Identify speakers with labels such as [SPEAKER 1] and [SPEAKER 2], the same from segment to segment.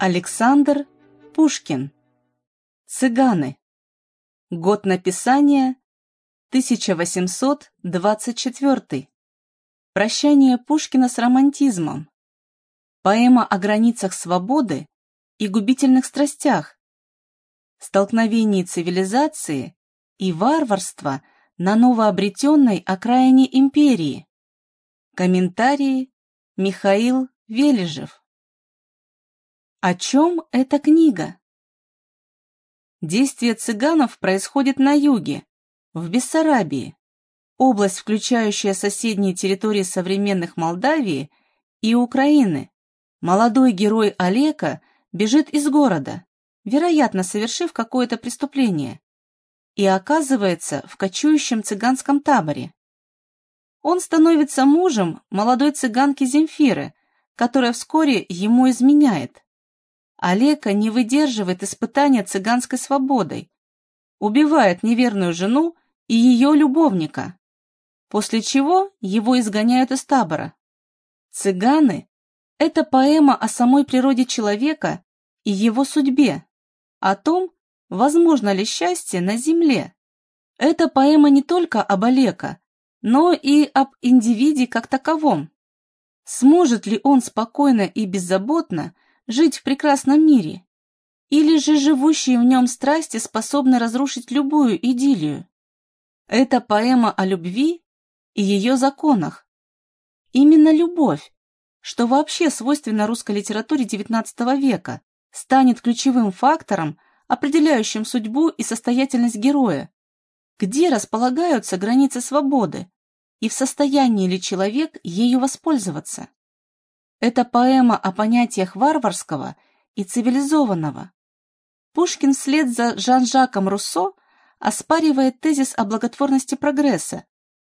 [SPEAKER 1] Александр Пушкин. Цыганы. Год написания 1824. Прощание Пушкина с романтизмом. Поэма о границах свободы и губительных страстях. Столкновении цивилизации и варварства на новообретенной окраине империи. Комментарии Михаил Вележев. О чем эта книга? Действие цыганов происходит на юге, в Бессарабии, область, включающая соседние территории современных Молдавии и Украины. Молодой герой Олега бежит из города, вероятно, совершив какое-то преступление, и оказывается в кочующем цыганском таборе. Он становится мужем молодой цыганки Земфиры, которая вскоре ему изменяет. Олега не выдерживает испытания цыганской свободой, убивает неверную жену и ее любовника, после чего его изгоняют из табора. «Цыганы» — это поэма о самой природе человека и его судьбе, о том, возможно ли счастье на земле. Это поэма не только об Олега, но и об индивиде как таковом. Сможет ли он спокойно и беззаботно жить в прекрасном мире? Или же живущие в нем страсти способны разрушить любую идиллию? Это поэма о любви и ее законах. Именно любовь, что вообще свойственно русской литературе XIX века, станет ключевым фактором, определяющим судьбу и состоятельность героя. Где располагаются границы свободы? И в состоянии ли человек ею воспользоваться? Это поэма о понятиях варварского и цивилизованного. Пушкин вслед за Жан-Жаком Руссо оспаривает тезис о благотворности прогресса,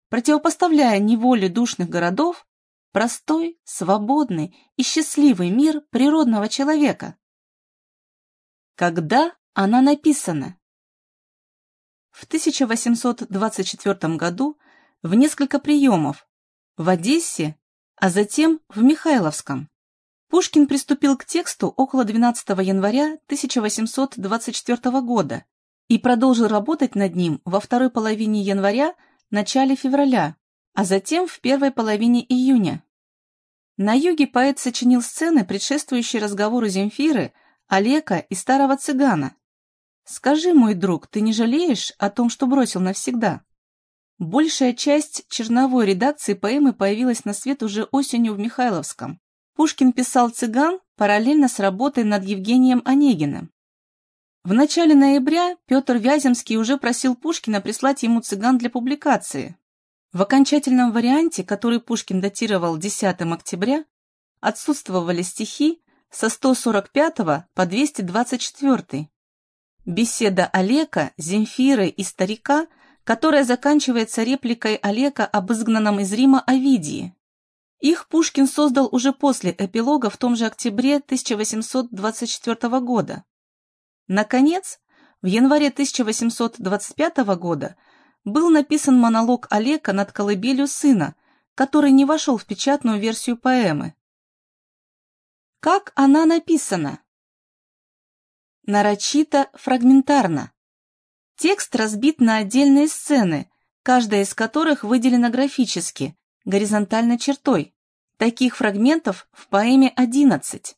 [SPEAKER 1] противопоставляя неволе душных городов простой, свободный и счастливый мир природного человека. Когда она написана? В 1824 году в несколько приемов в Одессе а затем в Михайловском. Пушкин приступил к тексту около 12 января 1824 года и продолжил работать над ним во второй половине января, начале февраля, а затем в первой половине июня. На юге поэт сочинил сцены, предшествующие разговору Земфиры, Олега и старого цыгана. «Скажи, мой друг, ты не жалеешь о том, что бросил навсегда?» Большая часть черновой редакции поэмы появилась на свет уже осенью в Михайловском. Пушкин писал «Цыган» параллельно с работой над Евгением Онегиным. В начале ноября Петр Вяземский уже просил Пушкина прислать ему «Цыган» для публикации. В окончательном варианте, который Пушкин датировал 10 октября, отсутствовали стихи со 145 по 224. Беседа Олега, Земфиры и старика – которая заканчивается репликой Олега об изгнанном из Рима Овидии. Их Пушкин создал уже после эпилога в том же октябре 1824 года. Наконец, в январе 1825 года был написан монолог Олега над колыбелью сына, который не вошел в печатную версию поэмы. Как она написана? Нарочито фрагментарно. Текст разбит на отдельные сцены, каждая из которых выделена графически, горизонтальной чертой. Таких фрагментов в поэме 11.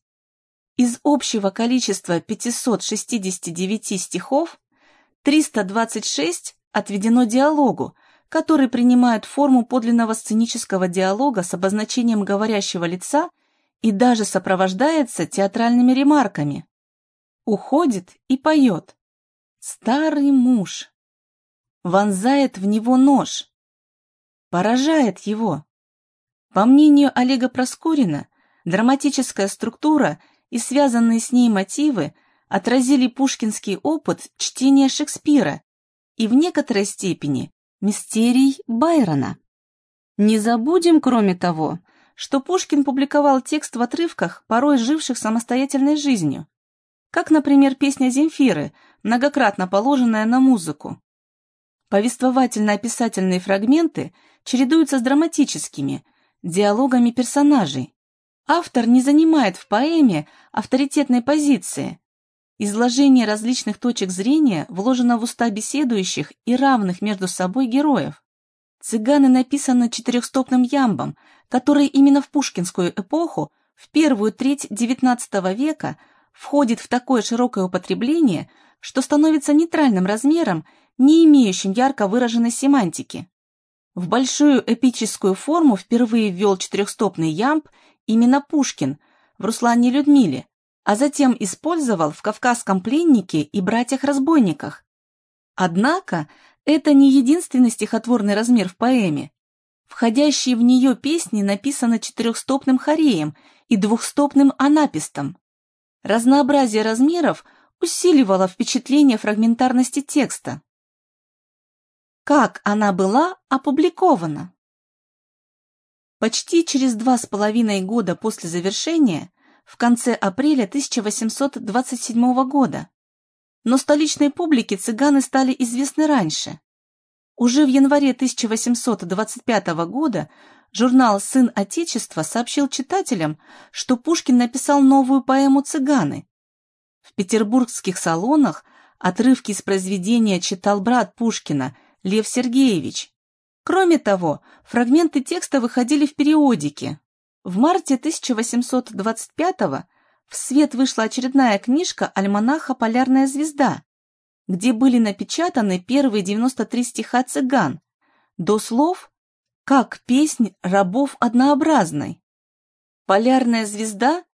[SPEAKER 1] Из общего количества 569 стихов 326 отведено диалогу, который принимает форму подлинного сценического диалога с обозначением говорящего лица и даже сопровождается театральными ремарками. Уходит и поет. Старый муж. Вонзает в него нож. Поражает его. По мнению Олега Проскурина, драматическая структура и связанные с ней мотивы отразили пушкинский опыт чтения Шекспира и в некоторой степени мистерий Байрона. Не забудем, кроме того, что Пушкин публиковал текст в отрывках, порой живших самостоятельной жизнью, как, например, песня Земфиры, многократно положенная на музыку. Повествовательно-описательные фрагменты чередуются с драматическими, диалогами персонажей. Автор не занимает в поэме авторитетной позиции. Изложение различных точек зрения вложено в уста беседующих и равных между собой героев. «Цыганы» написаны четырехстопным ямбом, который именно в пушкинскую эпоху, в первую треть XIX века, входит в такое широкое употребление, что становится нейтральным размером, не имеющим ярко выраженной семантики. В большую эпическую форму впервые ввел четырехстопный ямб именно Пушкин в «Руслане Людмиле», а затем использовал в «Кавказском пленнике» и «Братьях-разбойниках». Однако это не единственный стихотворный размер в поэме. Входящие в нее песни написаны четырехстопным хореем и двухстопным анапистом. Разнообразие размеров усиливало впечатление фрагментарности текста. Как она была опубликована? Почти через два с половиной года после завершения, в конце апреля 1827 года, но столичной публике цыганы стали известны раньше. Уже в январе 1825 года журнал «Сын Отечества» сообщил читателям, что Пушкин написал новую поэму «Цыганы». Петербургских салонах отрывки из произведения читал брат Пушкина – Лев Сергеевич. Кроме того, фрагменты текста выходили в периодике. В марте 1825-го в свет вышла очередная книжка альманаха «Полярная звезда», где были напечатаны первые 93 стиха цыган, до слов «Как песнь рабов однообразной». «Полярная звезда» —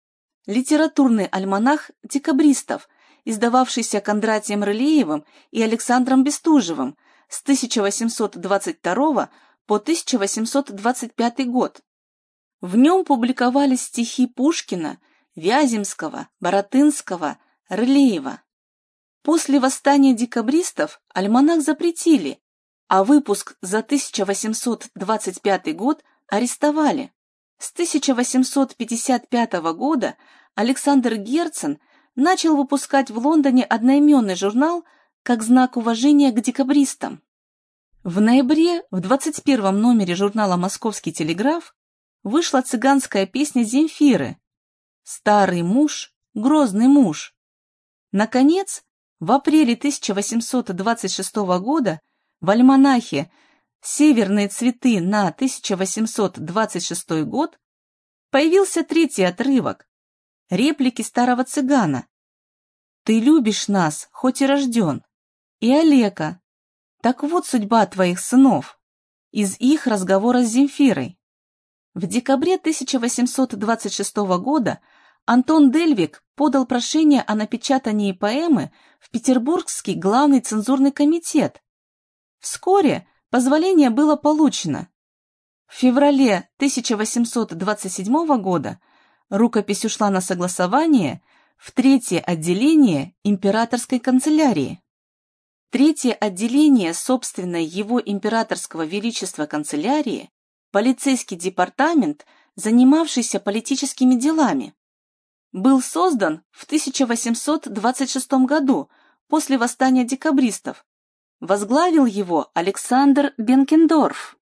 [SPEAKER 1] литературный альманах декабристов, издававшийся Кондратием Рылеевым и Александром Бестужевым с 1822 по 1825 год. В нем публиковались стихи Пушкина, Вяземского, Боротынского, Рылеева. После восстания декабристов альманах запретили, а выпуск за 1825 год арестовали. С 1855 года Александр Герцен начал выпускать в Лондоне одноименный журнал как знак уважения к декабристам. В ноябре в 21 номере журнала «Московский телеграф» вышла цыганская песня Земфиры «Старый муж, грозный муж». Наконец, в апреле 1826 года в альманахе «Северные цветы на 1826 год» появился третий отрывок реплики старого цыгана. «Ты любишь нас, хоть и рожден, и Олега. Так вот судьба твоих сынов. Из их разговора с Земфирой. В декабре 1826 года Антон Дельвик подал прошение о напечатании поэмы в Петербургский главный цензурный комитет. Вскоре позволение было получено. В феврале 1827 года рукопись ушла на согласование в третье отделение императорской канцелярии. Третье отделение собственной его императорского величества канцелярии, полицейский департамент, занимавшийся политическими делами, был создан в 1826 году после восстания декабристов. Возглавил его Александр Бенкендорф.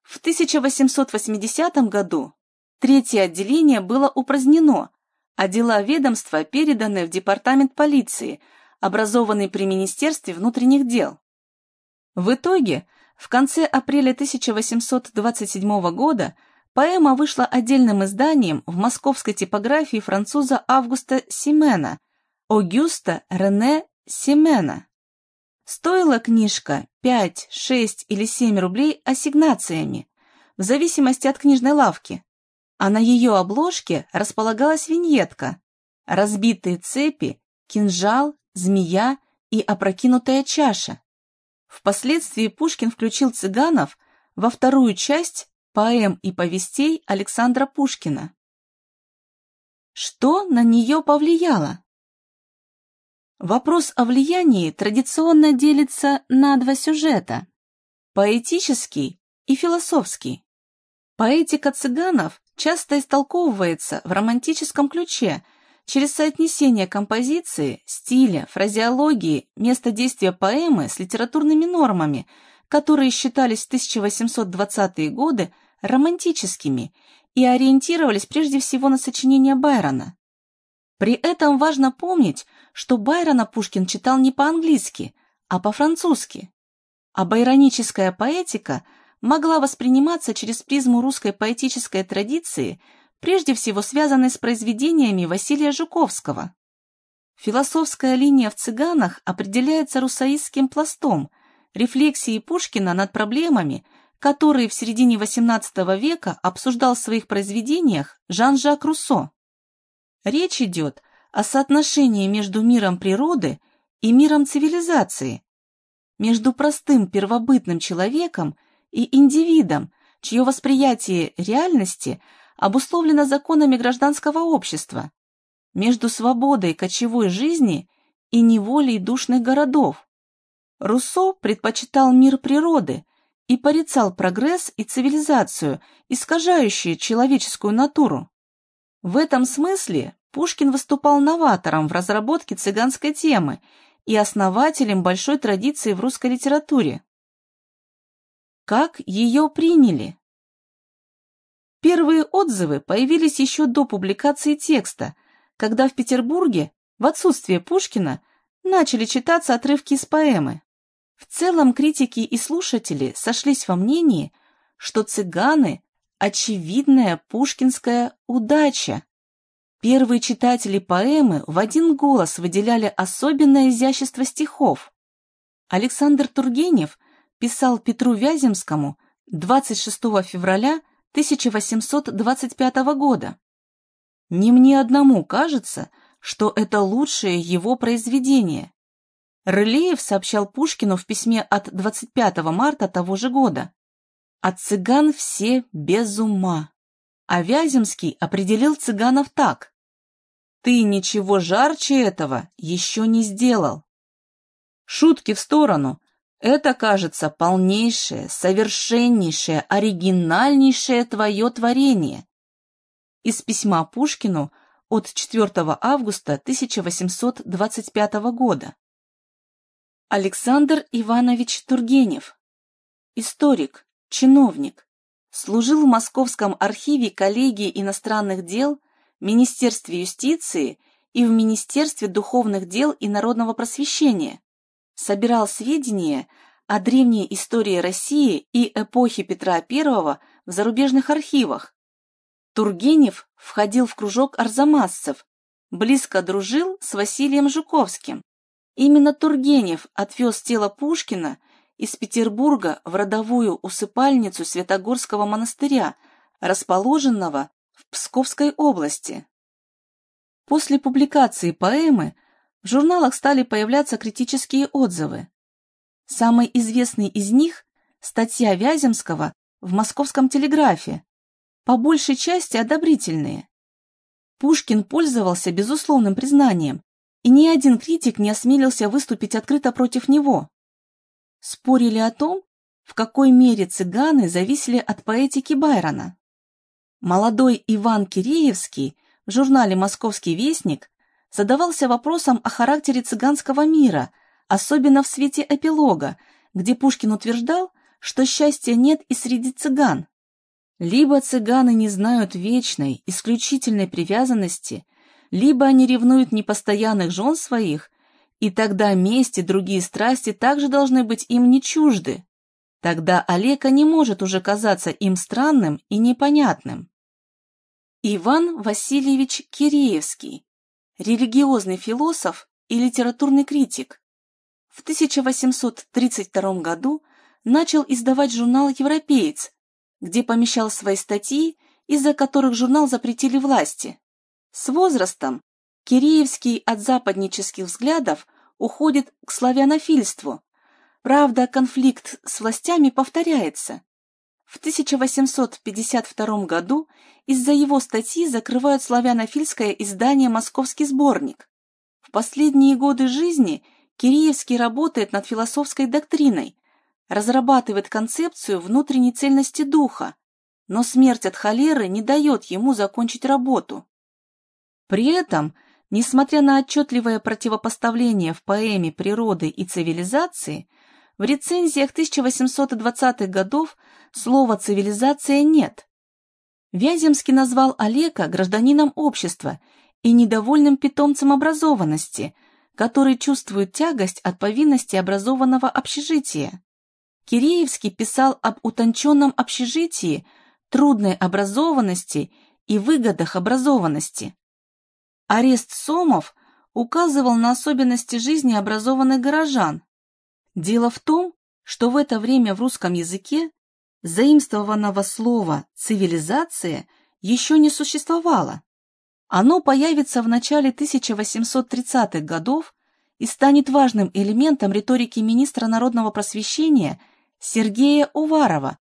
[SPEAKER 1] В 1880 году третье отделение было упразднено, а дела ведомства переданы в департамент полиции – образованный при Министерстве внутренних дел. В итоге, в конце апреля 1827 года поэма вышла отдельным изданием в московской типографии француза Августа Симена, Огюста Рене Симена. Стоила книжка 5, 6 или 7 рублей ассигнациями, в зависимости от книжной лавки, а на ее обложке располагалась виньетка «Разбитые цепи, кинжал, змея и опрокинутая чаша. Впоследствии Пушкин включил цыганов во вторую часть поэм и повестей Александра Пушкина. Что на нее повлияло? Вопрос о влиянии традиционно делится на два сюжета – поэтический и философский. Поэтика цыганов часто истолковывается в романтическом ключе – через соотнесение композиции, стиля, фразеологии, места действия поэмы с литературными нормами, которые считались в 1820-е годы романтическими и ориентировались прежде всего на сочинения Байрона. При этом важно помнить, что Байрона Пушкин читал не по-английски, а по-французски. А байроническая поэтика могла восприниматься через призму русской поэтической традиции, прежде всего связанной с произведениями Василия Жуковского. Философская линия в «Цыганах» определяется русаистским пластом, рефлексией Пушкина над проблемами, которые в середине XVIII века обсуждал в своих произведениях Жан-Жак Руссо. Речь идет о соотношении между миром природы и миром цивилизации, между простым первобытным человеком и индивидом, чье восприятие реальности обусловлено законами гражданского общества, между свободой кочевой жизни и неволей душных городов. Руссо предпочитал мир природы и порицал прогресс и цивилизацию, искажающие человеческую натуру. В этом смысле Пушкин выступал новатором в разработке цыганской темы и основателем большой традиции в русской литературе. Как ее приняли? Первые отзывы появились еще до публикации текста, когда в Петербурге, в отсутствие Пушкина, начали читаться отрывки из поэмы. В целом критики и слушатели сошлись во мнении, что цыганы – очевидная пушкинская удача. Первые читатели поэмы в один голос выделяли особенное изящество стихов. Александр Тургенев писал Петру Вяземскому 26 февраля 1825 года. Не мне одному кажется, что это лучшее его произведение. Рылеев сообщал Пушкину в письме от 25 марта того же года. От цыган все без ума. А Вяземский определил цыганов так. Ты ничего жарче этого еще не сделал. Шутки в сторону. Это, кажется, полнейшее, совершеннейшее, оригинальнейшее твое творение из письма Пушкину от 4 августа 1825 года. Александр Иванович Тургенев, историк, чиновник, служил в Московском архиве коллегии иностранных дел, Министерстве юстиции и в Министерстве духовных дел и народного просвещения, собирал сведения о древней истории России и эпохи Петра I в зарубежных архивах, Тургенев входил в кружок арзамасцев, близко дружил с Василием Жуковским. Именно Тургенев отвез тело Пушкина из Петербурга в родовую усыпальницу Святогорского монастыря, расположенного Псковской области. После публикации поэмы в журналах стали появляться критические отзывы. Самый известный из них – статья Вяземского в «Московском телеграфе», по большей части одобрительные. Пушкин пользовался безусловным признанием, и ни один критик не осмелился выступить открыто против него. Спорили о том, в какой мере цыганы зависели от поэтики Байрона. Молодой Иван Киреевский в журнале «Московский вестник» задавался вопросом о характере цыганского мира, особенно в свете эпилога, где Пушкин утверждал, что счастья нет и среди цыган. Либо цыганы не знают вечной, исключительной привязанности, либо они ревнуют непостоянных жен своих, и тогда месть и другие страсти также должны быть им не чужды. Тогда Олега не может уже казаться им странным и непонятным. Иван Васильевич Киреевский, религиозный философ и литературный критик, в 1832 году начал издавать журнал «Европеец», где помещал свои статьи, из-за которых журнал запретили власти. С возрастом Киреевский от западнических взглядов уходит к славянофильству. Правда, конфликт с властями повторяется. В 1852 году из-за его статьи закрывают славянофильское издание «Московский сборник». В последние годы жизни Киреевский работает над философской доктриной, разрабатывает концепцию внутренней цельности духа, но смерть от холеры не дает ему закончить работу. При этом, несмотря на отчетливое противопоставление в поэме природы и цивилизации, в рецензиях 1820-х годов слова «цивилизация» нет. Вяземский назвал Олега гражданином общества и недовольным питомцем образованности, который чувствует тягость от повинности образованного общежития. Киреевский писал об утонченном общежитии, трудной образованности и выгодах образованности. Арест Сомов указывал на особенности жизни образованных горожан. Дело в том, что в это время в русском языке заимствованного слова «цивилизация» еще не существовало. Оно появится в начале 1830-х годов и станет важным элементом риторики министра народного просвещения Сергея Уварова,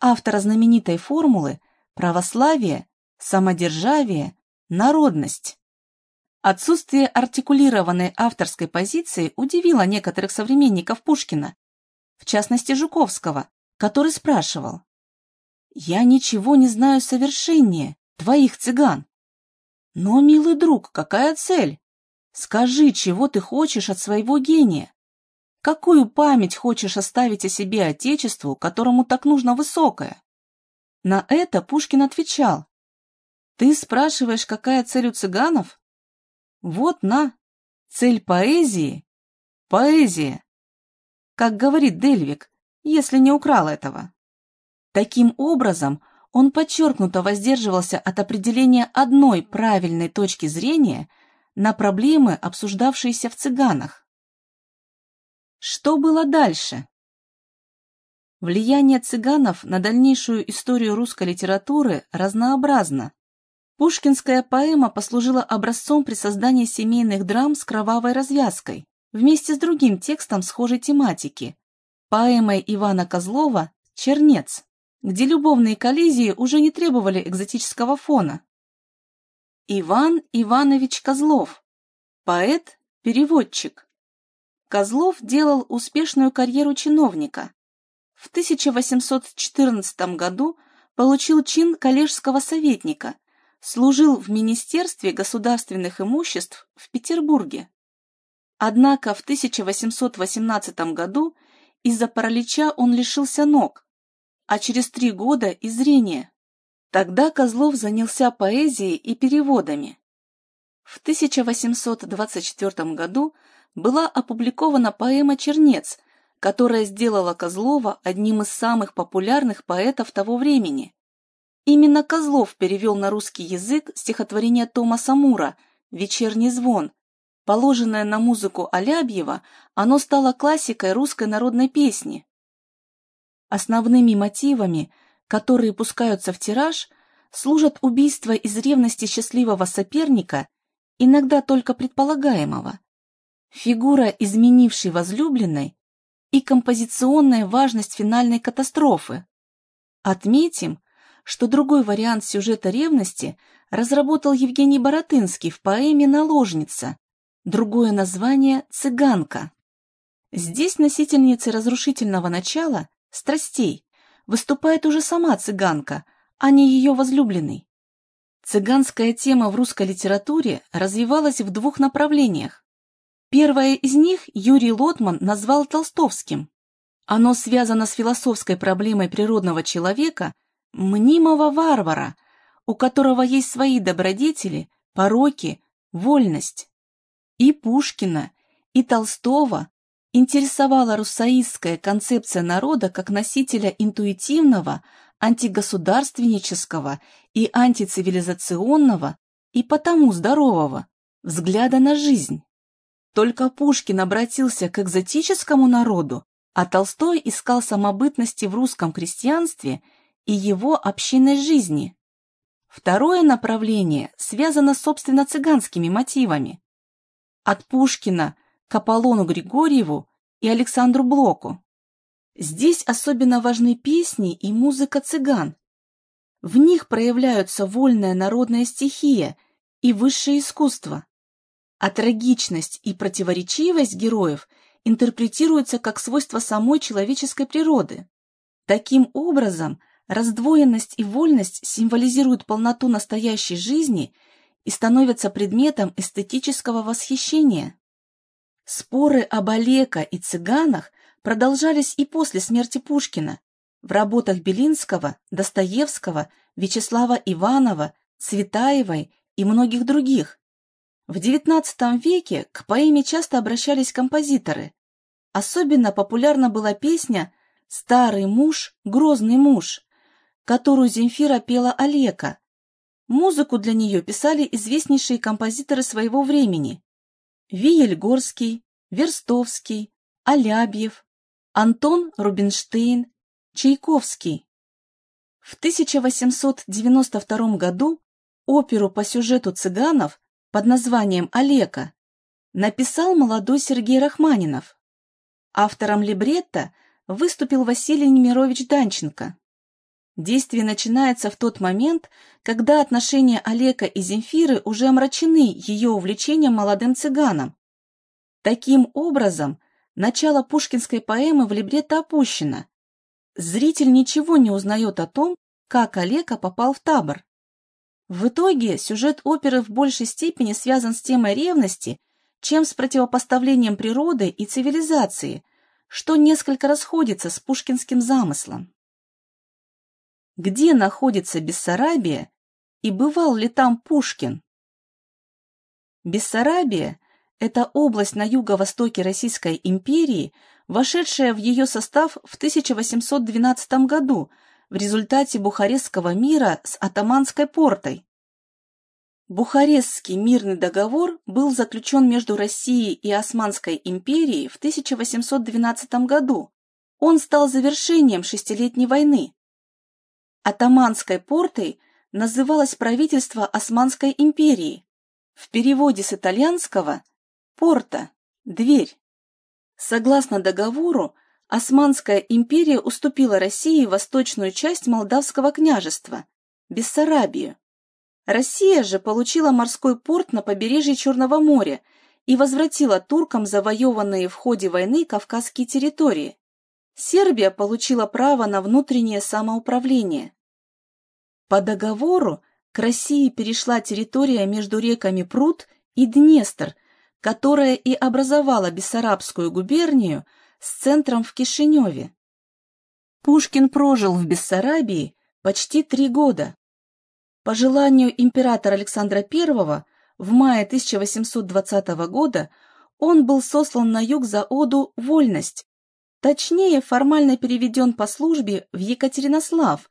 [SPEAKER 1] автора знаменитой формулы «православие, самодержавие, народность». Отсутствие артикулированной авторской позиции удивило некоторых современников Пушкина, в частности Жуковского, который спрашивал «Я ничего не знаю совершеннее твоих цыган». Но, милый друг, какая цель? Скажи, чего ты хочешь от своего гения? Какую память хочешь оставить о себе Отечеству, которому так нужно высокое? На это Пушкин отвечал. Ты спрашиваешь, какая цель у цыганов? Вот на, цель поэзии – поэзия. Как говорит Дельвик, если не украл этого. Таким образом, он подчеркнуто воздерживался от определения одной правильной точки зрения на проблемы, обсуждавшиеся в цыганах. Что было дальше? Влияние цыганов на дальнейшую историю русской литературы разнообразно. Пушкинская поэма послужила образцом при создании семейных драм с кровавой развязкой, вместе с другим текстом схожей тематики, поэмой Ивана Козлова «Чернец», где любовные коллизии уже не требовали экзотического фона. Иван Иванович Козлов, поэт, переводчик. Козлов делал успешную карьеру чиновника. В 1814 году получил чин коллежского советника, служил в Министерстве государственных имуществ в Петербурге. Однако в 1818 году из-за паралича он лишился ног, а через три года и зрения. Тогда Козлов занялся поэзией и переводами. В 1824 году была опубликована поэма «Чернец», которая сделала Козлова одним из самых популярных поэтов того времени. Именно Козлов перевел на русский язык стихотворение Томаса Мура «Вечерний звон». Положенное на музыку Алябьева, оно стало классикой русской народной песни. Основными мотивами, которые пускаются в тираж, служат убийство из ревности счастливого соперника, иногда только предполагаемого, фигура изменившей возлюбленной и композиционная важность финальной катастрофы. Отметим, что другой вариант сюжета ревности разработал Евгений Боротынский в поэме «Наложница», другое название «Цыганка». Здесь носительницей разрушительного начала, страстей, выступает уже сама цыганка, а не ее возлюбленный. Цыганская тема в русской литературе развивалась в двух направлениях. Первое из них Юрий Лотман назвал толстовским. Оно связано с философской проблемой природного человека мнимого варвара, у которого есть свои добродетели, пороки, вольность. И Пушкина, и Толстого интересовала руссоистская концепция народа как носителя интуитивного, антигосударственнического и антицивилизационного и потому здорового взгляда на жизнь. Только Пушкин обратился к экзотическому народу, а Толстой искал самобытности в русском крестьянстве и его общинной жизни. Второе направление связано, собственно, цыганскими мотивами. От Пушкина к Аполлону Григорьеву и Александру Блоку. Здесь особенно важны песни и музыка цыган. В них проявляются вольная народная стихия и высшее искусство. А трагичность и противоречивость героев интерпретируются как свойство самой человеческой природы. Таким образом, Раздвоенность и вольность символизируют полноту настоящей жизни и становятся предметом эстетического восхищения. Споры об Олеко и цыганах продолжались и после смерти Пушкина, в работах Белинского, Достоевского, Вячеслава Иванова, Цветаевой и многих других. В XIX веке к поэме часто обращались композиторы. Особенно популярна была песня «Старый муж, грозный муж», которую Земфира пела Олека. Музыку для нее писали известнейшие композиторы своего времени. Виель Горский, Верстовский, Алябьев, Антон Рубинштейн, Чайковский. В 1892 году оперу по сюжету цыганов под названием «Олека» написал молодой Сергей Рахманинов. Автором либретто выступил Василий Немирович Данченко. Действие начинается в тот момент, когда отношения Олега и Земфиры уже омрачены ее увлечением молодым цыганом. Таким образом, начало пушкинской поэмы в либретто опущено. Зритель ничего не узнает о том, как Олега попал в табор. В итоге сюжет оперы в большей степени связан с темой ревности, чем с противопоставлением природы и цивилизации, что несколько расходится с пушкинским замыслом. Где находится Бессарабия и бывал ли там Пушкин? Бессарабия – это область на юго-востоке Российской империи, вошедшая в ее состав в 1812 году – в результате Бухарестского мира с Атаманской портой. Бухарестский мирный договор был заключен между Россией и Османской империей в 1812 году. Он стал завершением шестилетней войны. Атаманской портой называлось правительство Османской империи. В переводе с итальянского «порта» – «дверь». Согласно договору, Османская империя уступила России восточную часть Молдавского княжества – Бессарабию. Россия же получила морской порт на побережье Черного моря и возвратила туркам завоеванные в ходе войны Кавказские территории. Сербия получила право на внутреннее самоуправление. По договору к России перешла территория между реками Прут и Днестр, которая и образовала Бессарабскую губернию – с центром в Кишиневе. Пушкин прожил в Бессарабии почти три года. По желанию императора Александра I в мае 1820 года он был сослан на юг за оду «Вольность», точнее формально переведен по службе в Екатеринослав,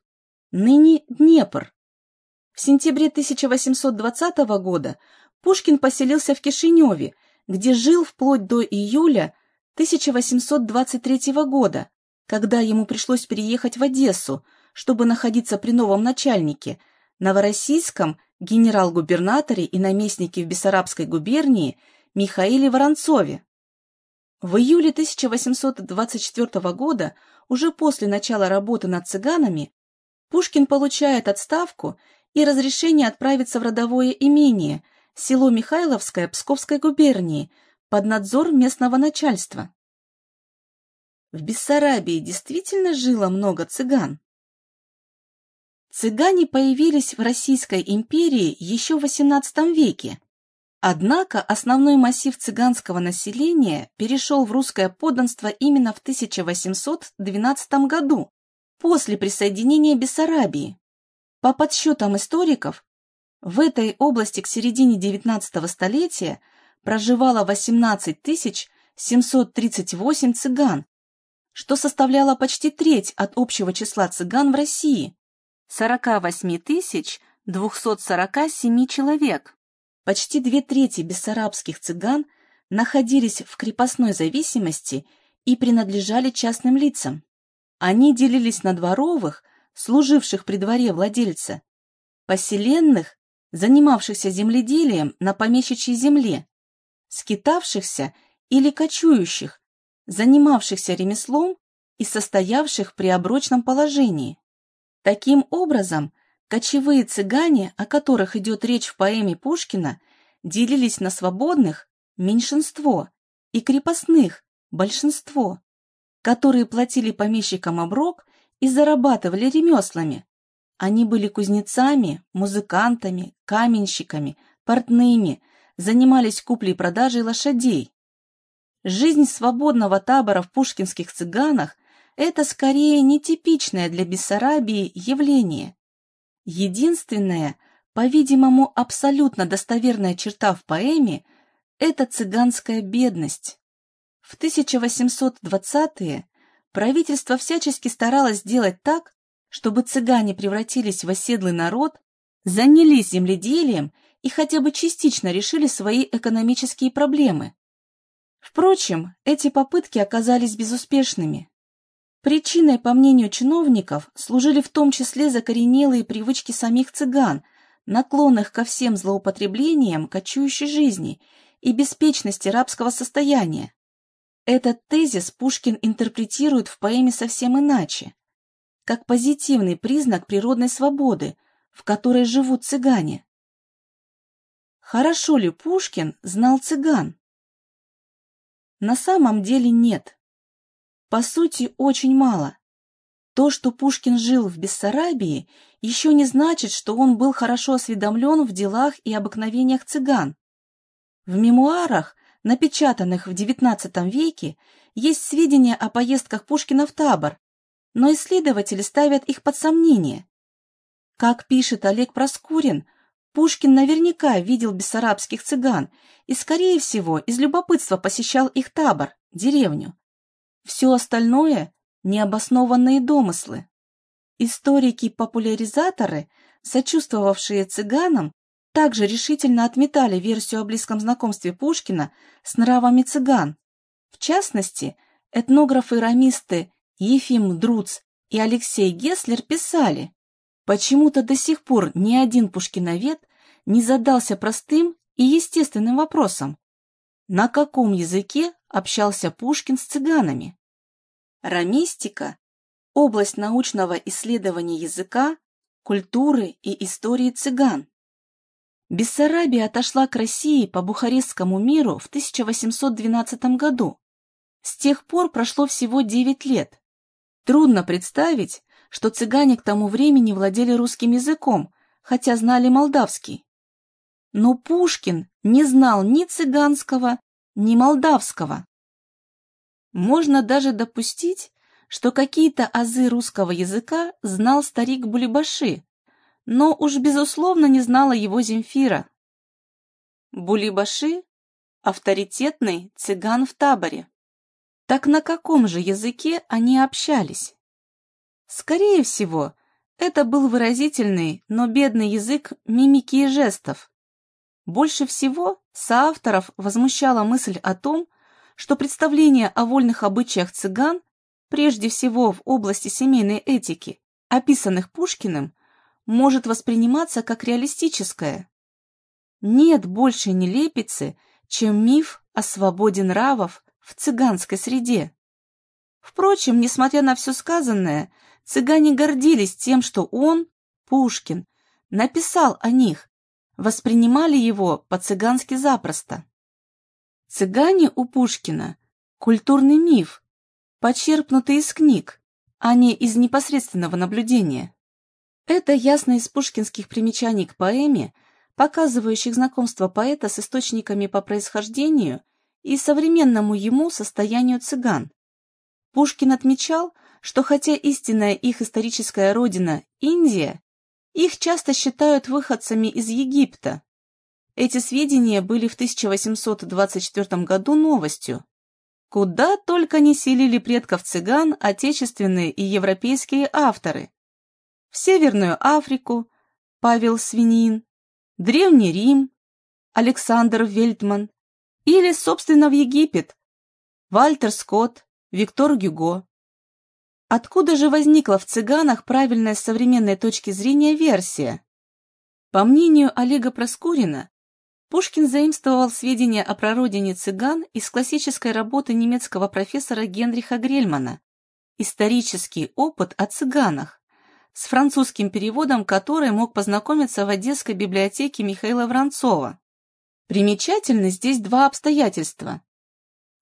[SPEAKER 1] ныне Днепр. В сентябре 1820 года Пушкин поселился в Кишиневе, где жил вплоть до июля 1823 года, когда ему пришлось переехать в Одессу, чтобы находиться при новом начальнике, новороссийском генерал-губернаторе и наместнике в Бессарабской губернии Михаиле Воронцове. В июле 1824 года, уже после начала работы над цыганами, Пушкин получает отставку и разрешение отправиться в родовое имение, село Михайловское Псковской губернии, под надзор местного начальства. В Бессарабии действительно жило много цыган. Цыгане появились в Российской империи еще в XVIII веке, однако основной массив цыганского населения перешел в русское подданство именно в 1812 году, после присоединения Бессарабии. По подсчетам историков, в этой области к середине XIX столетия проживало 18 738 цыган, что составляло почти треть от общего числа цыган в России – 48 247 человек. Почти две трети бессарабских цыган находились в крепостной зависимости и принадлежали частным лицам. Они делились на дворовых, служивших при дворе владельца, поселенных, занимавшихся земледелием на помещичьей земле, скитавшихся или кочующих, занимавшихся ремеслом и состоявших при оброчном положении. Таким образом, кочевые цыгане, о которых идет речь в поэме Пушкина, делились на свободных – меньшинство и крепостных – большинство, которые платили помещикам оброк и зарабатывали ремеслами. Они были кузнецами, музыкантами, каменщиками, портными, занимались куплей-продажей лошадей. Жизнь свободного табора в пушкинских цыганах это скорее нетипичное для Бессарабии явление. Единственная, по-видимому, абсолютно достоверная черта в поэме – это цыганская бедность. В 1820-е правительство всячески старалось сделать так, чтобы цыгане превратились в оседлый народ, занялись земледелием и хотя бы частично решили свои экономические проблемы. Впрочем, эти попытки оказались безуспешными. Причиной, по мнению чиновников, служили в том числе закоренелые привычки самих цыган, наклонных ко всем злоупотреблениям кочующей жизни и беспечности рабского состояния. Этот тезис Пушкин интерпретирует в поэме совсем иначе, как позитивный признак природной свободы, в которой живут цыгане. Хорошо ли Пушкин знал цыган? На самом деле нет. По сути, очень мало. То, что Пушкин жил в Бессарабии, еще не значит, что он был хорошо осведомлен в делах и обыкновениях цыган. В мемуарах, напечатанных в XIX веке, есть сведения о поездках Пушкина в табор, но исследователи ставят их под сомнение. Как пишет Олег Проскурин, Пушкин наверняка видел бессарабских цыган и, скорее всего, из любопытства посещал их табор, деревню. Все остальное – необоснованные домыслы. Историки-популяризаторы, сочувствовавшие цыганам, также решительно отметали версию о близком знакомстве Пушкина с нравами цыган. В частности, этнографы-ромисты Ефим Друц и Алексей Геслер писали, почему-то до сих пор ни один пушкиновед не задался простым и естественным вопросом, на каком языке общался Пушкин с цыганами. Ромистика – область научного исследования языка, культуры и истории цыган. Бессарабия отошла к России по Бухарестскому миру в 1812 году. С тех пор прошло всего 9 лет. Трудно представить, что цыгане к тому времени владели русским языком, хотя знали молдавский. Но Пушкин не знал ни цыганского, ни молдавского. Можно даже допустить, что какие-то азы русского языка знал старик Булибаши, но уж безусловно не знала его Земфира. Булибаши – авторитетный цыган в таборе. Так на каком же языке они общались? Скорее всего, это был выразительный, но бедный язык мимики и жестов. Больше всего соавторов возмущала мысль о том, что представление о вольных обычаях цыган, прежде всего в области семейной этики, описанных Пушкиным, может восприниматься как реалистическое. Нет больше нелепицы, чем миф о свободе нравов в цыганской среде. Впрочем, несмотря на все сказанное, цыгане гордились тем, что он, Пушкин, написал о них, воспринимали его по-цыгански запросто. Цыгане у Пушкина – культурный миф, почерпнутый из книг, а не из непосредственного наблюдения. Это ясно из пушкинских примечаний к поэме, показывающих знакомство поэта с источниками по происхождению и современному ему состоянию цыган. Пушкин отмечал, что хотя истинная их историческая родина – Индия, их часто считают выходцами из Египта, эти сведения были в 1824 году новостью. Куда только не селили предков цыган отечественные и европейские авторы. В Северную Африку Павел Свинин, Древний Рим Александр Вельтман или, собственно, в Египет Вальтер Скотт, Виктор Гюго. Откуда же возникла в цыганах правильная с современной точки зрения версия? По мнению Олега Проскурина, Пушкин заимствовал сведения о прародине цыган из классической работы немецкого профессора Генриха Грельмана «Исторический опыт о цыганах», с французским переводом которой мог познакомиться в Одесской библиотеке Михаила Воронцова. Примечательны здесь два обстоятельства.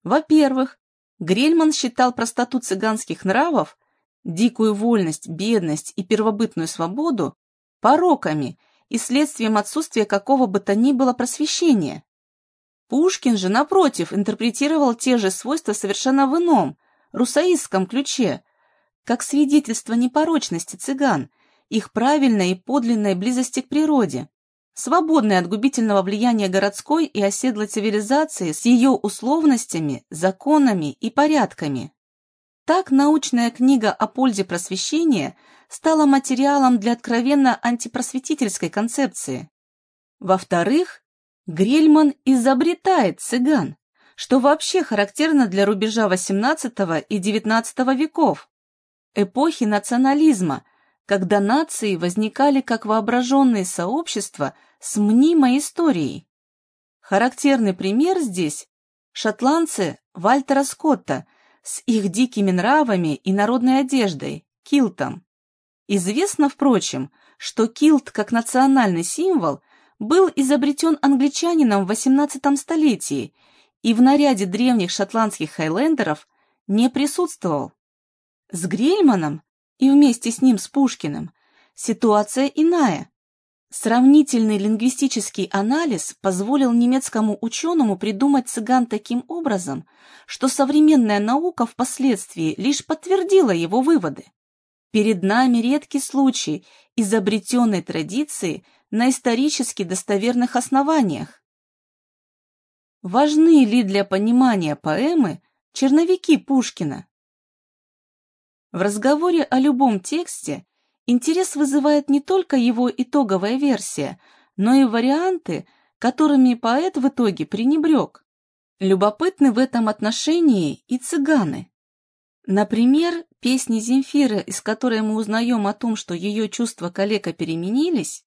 [SPEAKER 1] Во-первых, Грельман считал простоту цыганских нравов, дикую вольность, бедность и первобытную свободу пороками – и следствием отсутствия какого бы то ни было просвещения. Пушкин же, напротив, интерпретировал те же свойства совершенно в ином, русаистском ключе, как свидетельство непорочности цыган, их правильной и подлинной близости к природе, свободной от губительного влияния городской и оседлой цивилизации с ее условностями, законами и порядками. Так научная книга о пользе просвещения стала материалом для откровенно антипросветительской концепции. Во-вторых, Грельман изобретает цыган, что вообще характерно для рубежа XVIII и XIX веков, эпохи национализма, когда нации возникали как воображенные сообщества с мнимой историей. Характерный пример здесь – шотландцы Вальтера Скотта с их дикими нравами и народной одеждой – килтом. Известно, впрочем, что килт как национальный символ был изобретен англичанином в XVIII столетии и в наряде древних шотландских хайлендеров не присутствовал. С Грельманом и вместе с ним с Пушкиным ситуация иная. Сравнительный лингвистический анализ позволил немецкому ученому придумать цыган таким образом, что современная наука впоследствии лишь подтвердила его выводы. Перед нами редкий случай изобретенной традиции на исторически достоверных основаниях. Важны ли для понимания поэмы черновики Пушкина? В разговоре о любом тексте интерес вызывает не только его итоговая версия, но и варианты, которыми поэт в итоге пренебрег. Любопытны в этом отношении и цыганы. Например, песни Земфиры, из которой мы узнаем о том, что ее чувства калека переменились,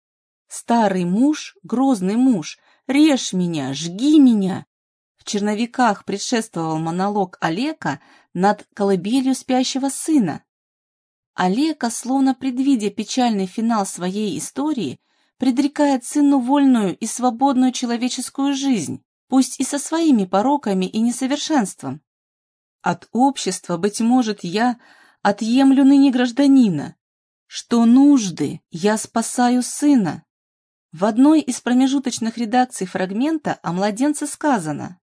[SPEAKER 1] «Старый муж, грозный муж, режь меня, жги меня», в черновиках предшествовал монолог Олега над колыбелью спящего сына. Олега, словно предвидя печальный финал своей истории, предрекает сыну вольную и свободную человеческую жизнь, пусть и со своими пороками и несовершенством. От общества, быть может, я отъемлю ныне гражданина. Что нужды, я спасаю сына. В одной из промежуточных редакций фрагмента о младенце сказано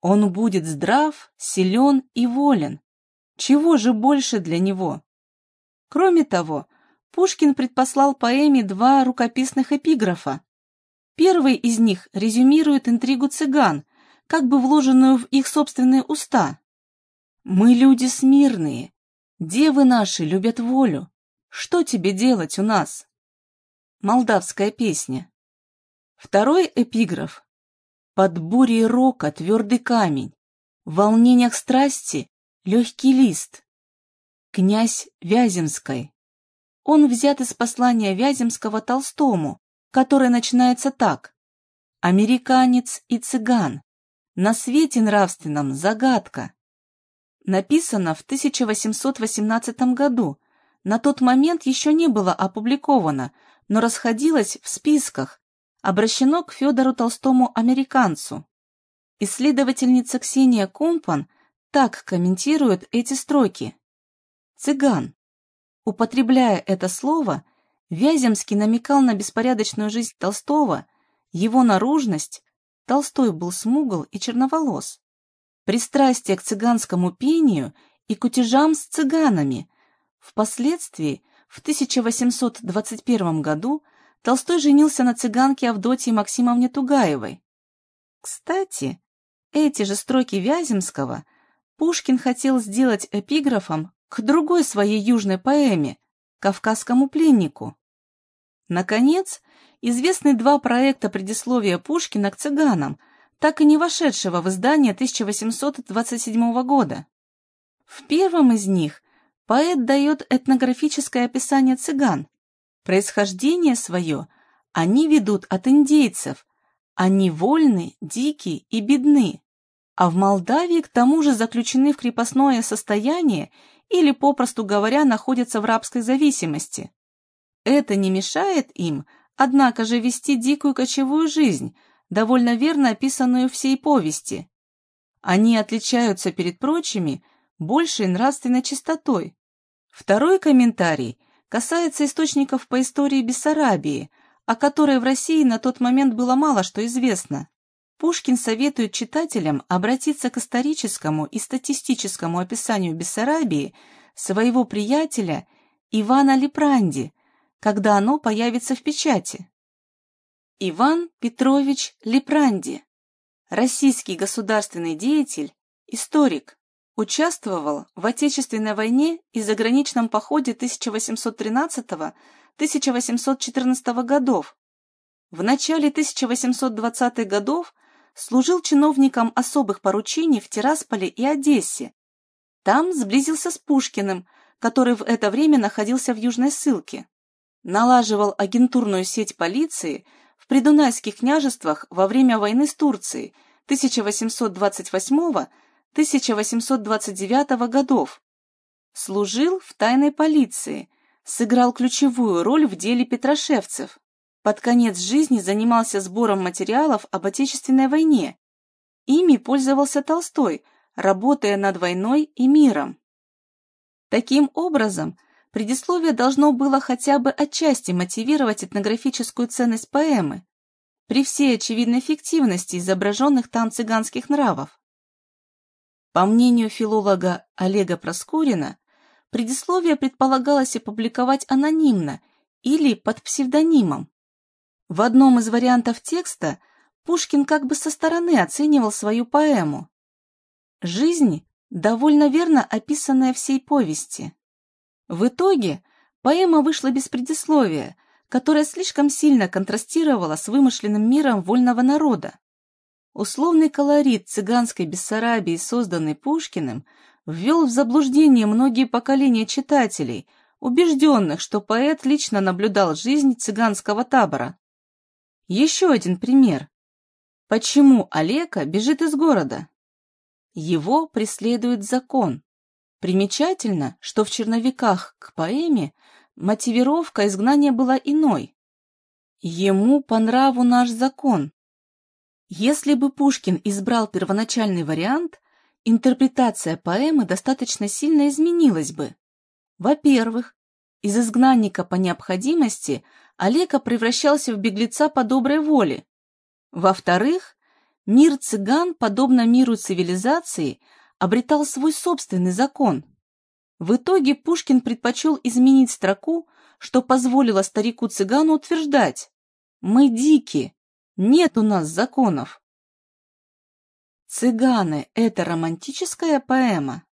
[SPEAKER 1] «Он будет здрав, силен и волен. Чего же больше для него?» Кроме того, Пушкин предпослал поэме два рукописных эпиграфа. Первый из них резюмирует интригу цыган, как бы вложенную в их собственные уста. Мы люди смирные. Девы наши любят волю. Что тебе делать у нас? Молдавская песня. Второй эпиграф. Под бурей рока твердый камень, в волнениях страсти легкий лист. Князь Вяземской. Он взят из послания Вяземского Толстому, которое начинается так. «Американец и цыган. На свете нравственном загадка написано в 1818 году. На тот момент еще не было опубликовано, но расходилось в списках, обращено к Федору Толстому американцу. Исследовательница Ксения Компан так комментирует эти строки. «Цыган». Употребляя это слово, Вяземский намекал на беспорядочную жизнь Толстого, его наружность, Толстой был смугл и черноволос пристрастие к цыганскому пению и кутежам с цыганами. Впоследствии, в 1821 году, Толстой женился на цыганке Авдотье Максимовне Тугаевой. Кстати, эти же строки Вяземского Пушкин хотел сделать эпиграфом к другой своей южной поэме «Кавказскому пленнику». Наконец, известны два проекта предисловия Пушкина к цыганам – так и не вошедшего в издание 1827 года. В первом из них поэт дает этнографическое описание цыган. Происхождение свое они ведут от индейцев, они вольны, дикие и бедны, а в Молдавии к тому же заключены в крепостное состояние или, попросту говоря, находятся в рабской зависимости. Это не мешает им, однако же, вести дикую кочевую жизнь – довольно верно описанную всей повести. Они отличаются перед прочими большей нравственной чистотой. Второй комментарий касается источников по истории Бессарабии, о которой в России на тот момент было мало что известно. Пушкин советует читателям обратиться к историческому и статистическому описанию Бессарабии своего приятеля Ивана Лепранди, когда оно появится в печати. Иван Петрович Лепранди, российский государственный деятель, историк, участвовал в Отечественной войне и заграничном походе 1813-1814 годов. В начале 1820-х годов служил чиновником особых поручений в Тирасполе и Одессе. Там сблизился с Пушкиным, который в это время находился в Южной ссылке. Налаживал агентурную сеть полиции в Придунайских княжествах во время войны с Турцией 1828-1829 годов. Служил в тайной полиции, сыграл ключевую роль в деле Петрошевцев. Под конец жизни занимался сбором материалов об Отечественной войне. Ими пользовался Толстой, работая над войной и миром. Таким образом, предисловие должно было хотя бы отчасти мотивировать этнографическую ценность поэмы, при всей очевидной фиктивности изображенных там цыганских нравов. По мнению филолога Олега Проскурина, предисловие предполагалось опубликовать анонимно или под псевдонимом. В одном из вариантов текста Пушкин как бы со стороны оценивал свою поэму. Жизнь, довольно верно описанная всей повести. В итоге поэма вышла без предисловия, которое слишком сильно контрастировало с вымышленным миром вольного народа. Условный колорит цыганской Бессарабии, созданный Пушкиным, ввел в заблуждение многие поколения читателей, убежденных, что поэт лично наблюдал жизнь цыганского табора. Еще один пример. Почему Олега бежит из города? Его преследует закон. Примечательно, что в черновиках к поэме мотивировка изгнания была иной. Ему по нраву наш закон. Если бы Пушкин избрал первоначальный вариант, интерпретация поэмы достаточно сильно изменилась бы. Во-первых, из изгнанника по необходимости Олега превращался в беглеца по доброй воле. Во-вторых, мир цыган, подобно миру цивилизации, обретал свой собственный закон. В итоге Пушкин предпочел изменить строку, что позволило старику-цыгану утверждать «Мы дики, нет у нас законов». «Цыганы» — это романтическая поэма?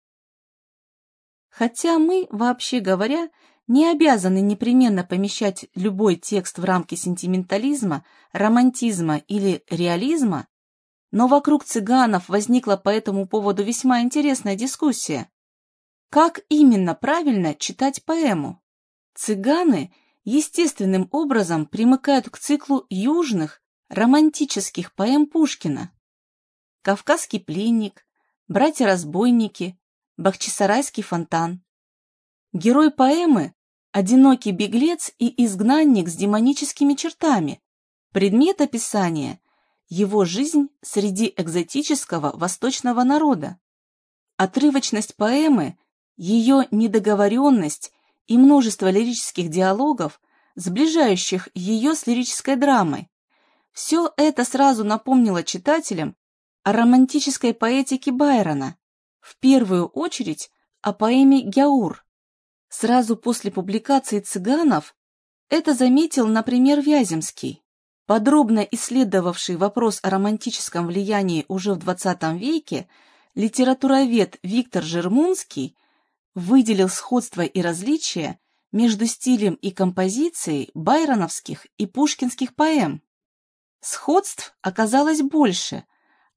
[SPEAKER 1] Хотя мы, вообще говоря, не обязаны непременно помещать любой текст в рамки сентиментализма, романтизма или реализма, но вокруг цыганов возникла по этому поводу весьма интересная дискуссия. Как именно правильно читать поэму? Цыганы естественным образом примыкают к циклу южных, романтических поэм Пушкина. «Кавказский пленник», «Братья-разбойники», «Бахчисарайский фонтан». Герой поэмы – одинокий беглец и изгнанник с демоническими чертами. Предмет описания – его жизнь среди экзотического восточного народа. Отрывочность поэмы, ее недоговоренность и множество лирических диалогов, сближающих ее с лирической драмой. Все это сразу напомнило читателям о романтической поэтике Байрона, в первую очередь о поэме «Гяур», Сразу после публикации «Цыганов» это заметил, например, Вяземский, подробно исследовавший вопрос о романтическом влиянии уже в XX веке, литературовед Виктор Жермунский выделил сходство и различия между стилем и композицией байроновских и пушкинских поэм. Сходств оказалось больше,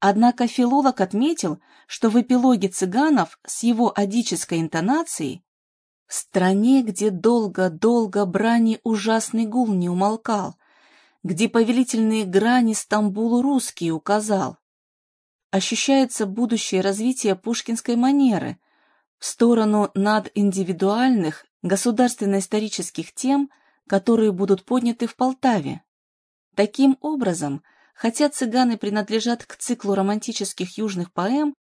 [SPEAKER 1] однако филолог отметил, что в эпилоге «Цыганов» с его адической интонацией в стране, где долго-долго брани ужасный гул не умолкал, где повелительные грани Стамбулу русские указал. Ощущается будущее развитие пушкинской манеры в сторону надиндивидуальных государственно-исторических тем, которые будут подняты в Полтаве. Таким образом, хотя цыганы принадлежат к циклу романтических южных поэм,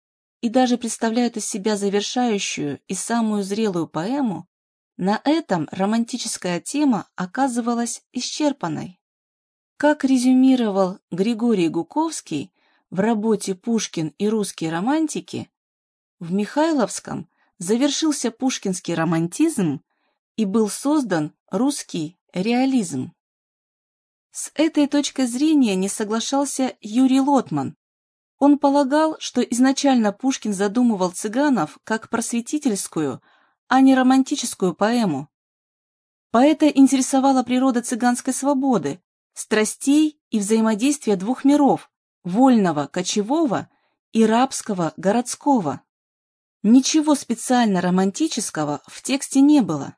[SPEAKER 1] и даже представляют из себя завершающую и самую зрелую поэму, на этом романтическая тема оказывалась исчерпанной. Как резюмировал Григорий Гуковский в работе «Пушкин и русские романтики», в Михайловском завершился пушкинский романтизм и был создан русский реализм. С этой точкой зрения не соглашался Юрий Лотман. Он полагал, что изначально Пушкин задумывал цыганов как просветительскую, а не романтическую поэму. Поэта интересовала природа цыганской свободы, страстей и взаимодействия двух миров – вольного, кочевого и рабского, городского. Ничего специально романтического в тексте не было.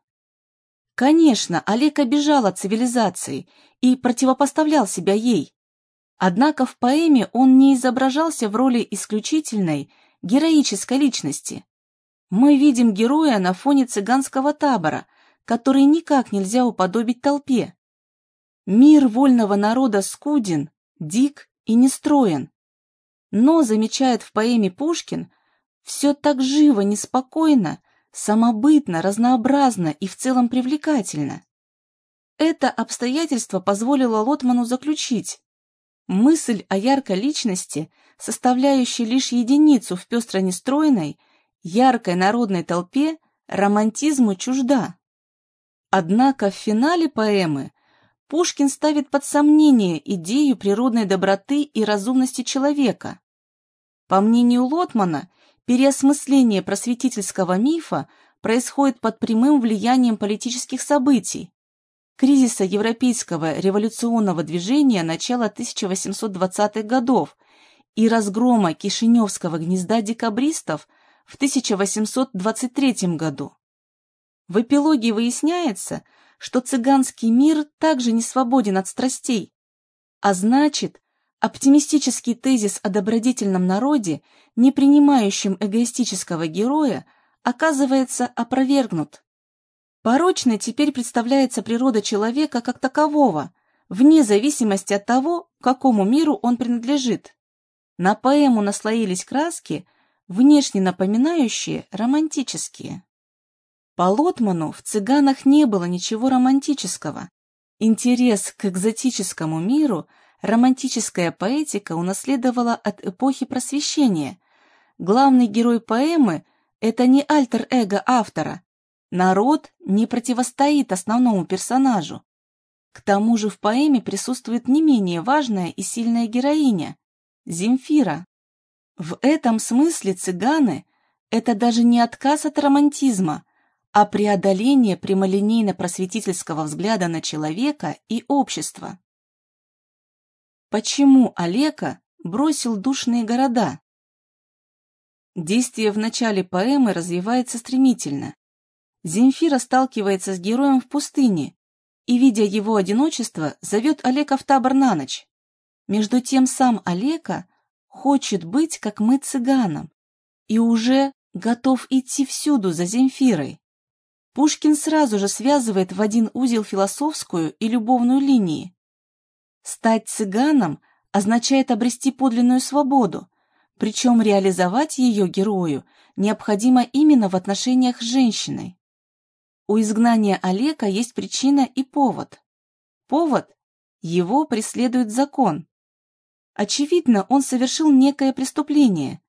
[SPEAKER 1] Конечно, Олег обижал от цивилизации и противопоставлял себя ей. Однако в поэме он не изображался в роли исключительной, героической личности. Мы видим героя на фоне цыганского табора, который никак нельзя уподобить толпе. Мир вольного народа скуден, дик и нестроен. Но, замечает в поэме Пушкин, все так живо, неспокойно, самобытно, разнообразно и в целом привлекательно. Это обстоятельство позволило Лотману заключить, мысль о яркой личности, составляющей лишь единицу в пестро нестройной, яркой народной толпе, романтизму чужда. Однако в финале поэмы Пушкин ставит под сомнение идею природной доброты и разумности человека. По мнению Лотмана, переосмысление просветительского мифа происходит под прямым влиянием политических событий, кризиса европейского революционного движения начала 1820-х годов и разгрома Кишиневского гнезда декабристов в 1823 году. В эпилоге выясняется, что цыганский мир также не свободен от страстей, а значит, оптимистический тезис о добродетельном народе, не принимающем эгоистического героя, оказывается опровергнут. Порочной теперь представляется природа человека как такового, вне зависимости от того, к какому миру он принадлежит. На поэму наслоились краски, внешне напоминающие романтические. По Лотману в «Цыганах» не было ничего романтического. Интерес к экзотическому миру романтическая поэтика унаследовала от эпохи Просвещения. Главный герой поэмы – это не альтер-эго автора. Народ не противостоит основному персонажу. К тому же в поэме присутствует не менее важная и сильная героиня – Земфира. В этом смысле цыганы – это даже не отказ от романтизма, а преодоление прямолинейно-просветительского взгляда на человека и общество. Почему Олега бросил душные города? Действие в начале поэмы развивается стремительно. Земфира сталкивается с героем в пустыне и, видя его одиночество, зовет Олега в табор на ночь. Между тем сам Олега хочет быть, как мы, цыганом, и уже готов идти всюду за Земфирой. Пушкин сразу же связывает в один узел философскую и любовную линии. Стать цыганом означает обрести подлинную свободу, причем реализовать ее герою необходимо именно в отношениях с женщиной. У изгнания Олега есть причина и повод. Повод – его преследует закон. Очевидно, он совершил некое преступление.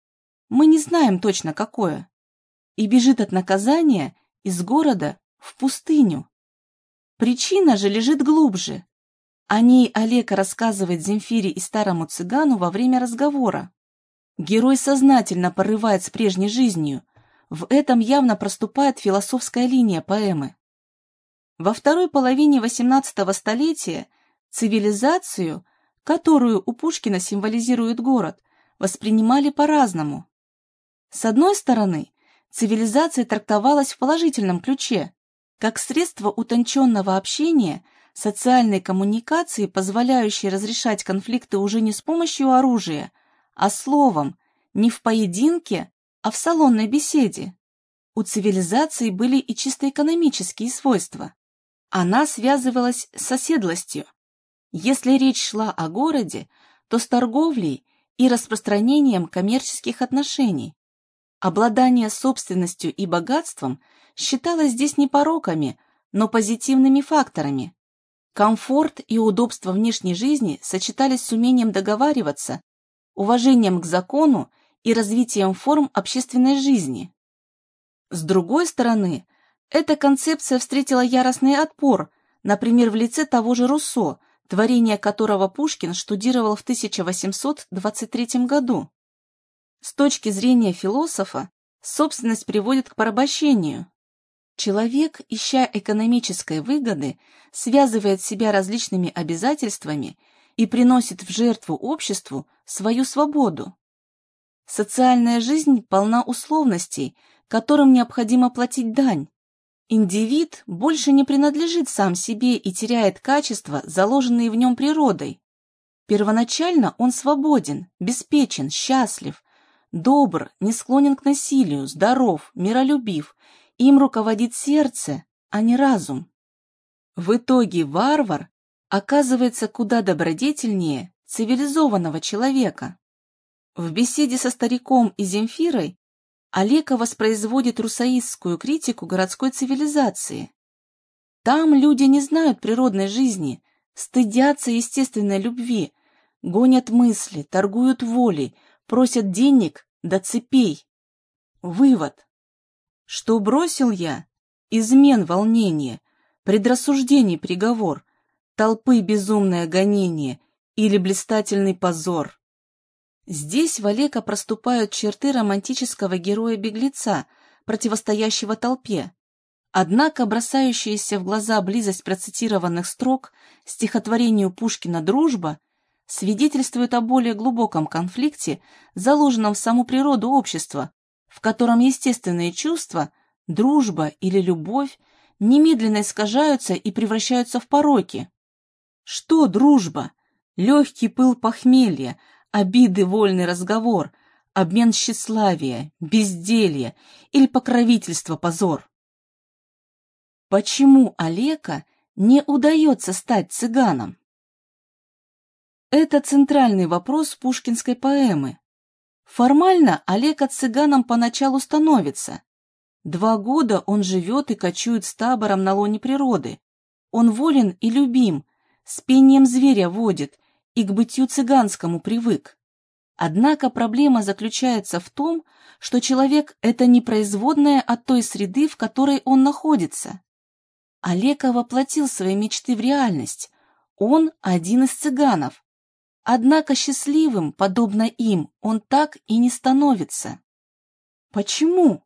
[SPEAKER 1] Мы не знаем точно какое. И бежит от наказания – из города в пустыню. Причина же лежит глубже. О ней Олег рассказывает Земфире и старому цыгану во время разговора. Герой сознательно порывает с прежней жизнью. В этом явно проступает философская линия поэмы. Во второй половине XVIII столетия цивилизацию, которую у Пушкина символизирует город, воспринимали по-разному. С одной стороны, цивилизация трактовалась в положительном ключе, как средство утонченного общения, социальной коммуникации, позволяющей разрешать конфликты уже не с помощью оружия, а словом, не в поединке, а в салонной беседе. У цивилизации были и чисто экономические свойства. Она связывалась с соседлостью. Если речь шла о городе, то с торговлей и распространением коммерческих отношений, Обладание собственностью и богатством считалось здесь не пороками, но позитивными факторами. Комфорт и удобство внешней жизни сочетались с умением договариваться, уважением к закону и развитием форм общественной жизни. С другой стороны, эта концепция встретила яростный отпор, например, в лице того же Руссо, творение которого Пушкин штудировал в 1823 году. С точки зрения философа, собственность приводит к порабощению. Человек, ища экономической выгоды, связывает себя различными обязательствами и приносит в жертву обществу свою свободу. Социальная жизнь полна условностей, которым необходимо платить дань. Индивид больше не принадлежит сам себе и теряет качества, заложенные в нем природой. Первоначально он свободен, беспечен, счастлив, добр, не склонен к насилию, здоров, миролюбив, им руководит сердце, а не разум. В итоге варвар оказывается куда добродетельнее цивилизованного человека. В беседе со стариком и Земфирой Олега воспроизводит русаистскую критику городской цивилизации. Там люди не знают природной жизни, стыдятся естественной любви, гонят мысли, торгуют волей, просят денег до цепей. Вывод. Что бросил я? Измен волнение, предрассуждений приговор, толпы безумное гонение или блистательный позор. Здесь в Олега проступают черты романтического героя-беглеца, противостоящего толпе. Однако бросающаяся в глаза близость процитированных строк стихотворению Пушкина «Дружба» свидетельствует о более глубоком конфликте, заложенном в саму природу общества, в котором естественные чувства, дружба или любовь, немедленно искажаются и превращаются в пороки. Что дружба? Легкий пыл похмелья, обиды вольный разговор, обмен тщеславия, безделье или покровительство позор. Почему Олега не удается стать цыганом? Это центральный вопрос пушкинской поэмы. Формально Олег от цыганом поначалу становится. Два года он живет и кочует с табором на лоне природы. Он волен и любим, с пением зверя водит и к бытию цыганскому привык. Однако проблема заключается в том, что человек – это не производная от той среды, в которой он находится. Олег воплотил свои мечты в реальность. Он один из цыганов, Однако счастливым, подобно им, он так и не становится. Почему?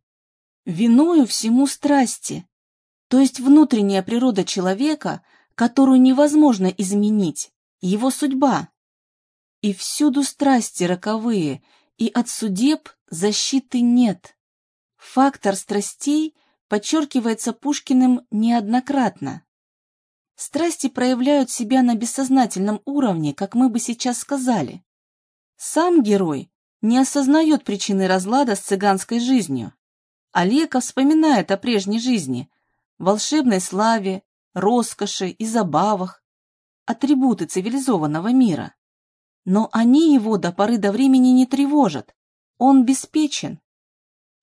[SPEAKER 1] Виною всему страсти, то есть внутренняя природа человека, которую невозможно изменить, его судьба. И всюду страсти роковые, и от судеб защиты нет. Фактор страстей подчеркивается Пушкиным неоднократно. Страсти проявляют себя на бессознательном уровне, как мы бы сейчас сказали. Сам герой не осознает причины разлада с цыганской жизнью. Олега вспоминает о прежней жизни, волшебной славе, роскоши и забавах, атрибуты цивилизованного мира. Но они его до поры до времени не тревожат, он беспечен.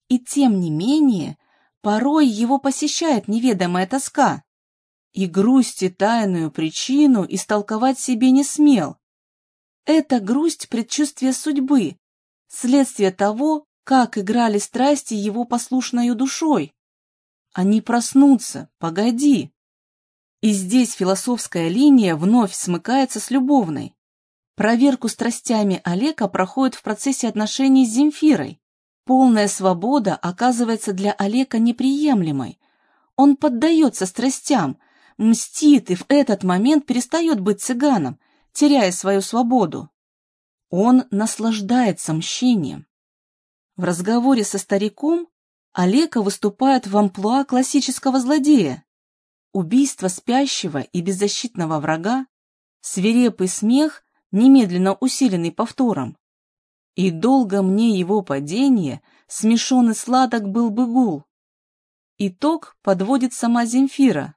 [SPEAKER 1] И тем не менее, порой его посещает неведомая тоска, и грусти тайную причину истолковать себе не смел. Это грусть предчувствия судьбы, следствие того, как играли страсти его послушною душой. Они проснутся, погоди. И здесь философская линия вновь смыкается с любовной. Проверку страстями Олега проходит в процессе отношений с Земфирой. Полная свобода оказывается для Олега неприемлемой. Он поддается страстям, мстит и в этот момент перестает быть цыганом, теряя свою свободу. Он наслаждается мщением. В разговоре со стариком Олега выступает в амплуа классического злодея. Убийство спящего и беззащитного врага, свирепый смех, немедленно усиленный повтором. И долго мне его падение, смешон и сладок был бы гул. Итог подводит сама Земфира,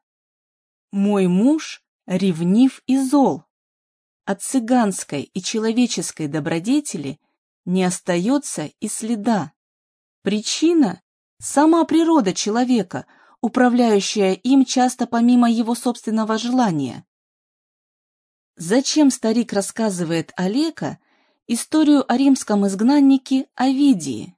[SPEAKER 1] мой муж ревнив и зол. От цыганской и человеческой добродетели не остается и следа. Причина – сама природа человека, управляющая им часто помимо его собственного желания. Зачем старик рассказывает Олега историю о римском изгнаннике Овидии?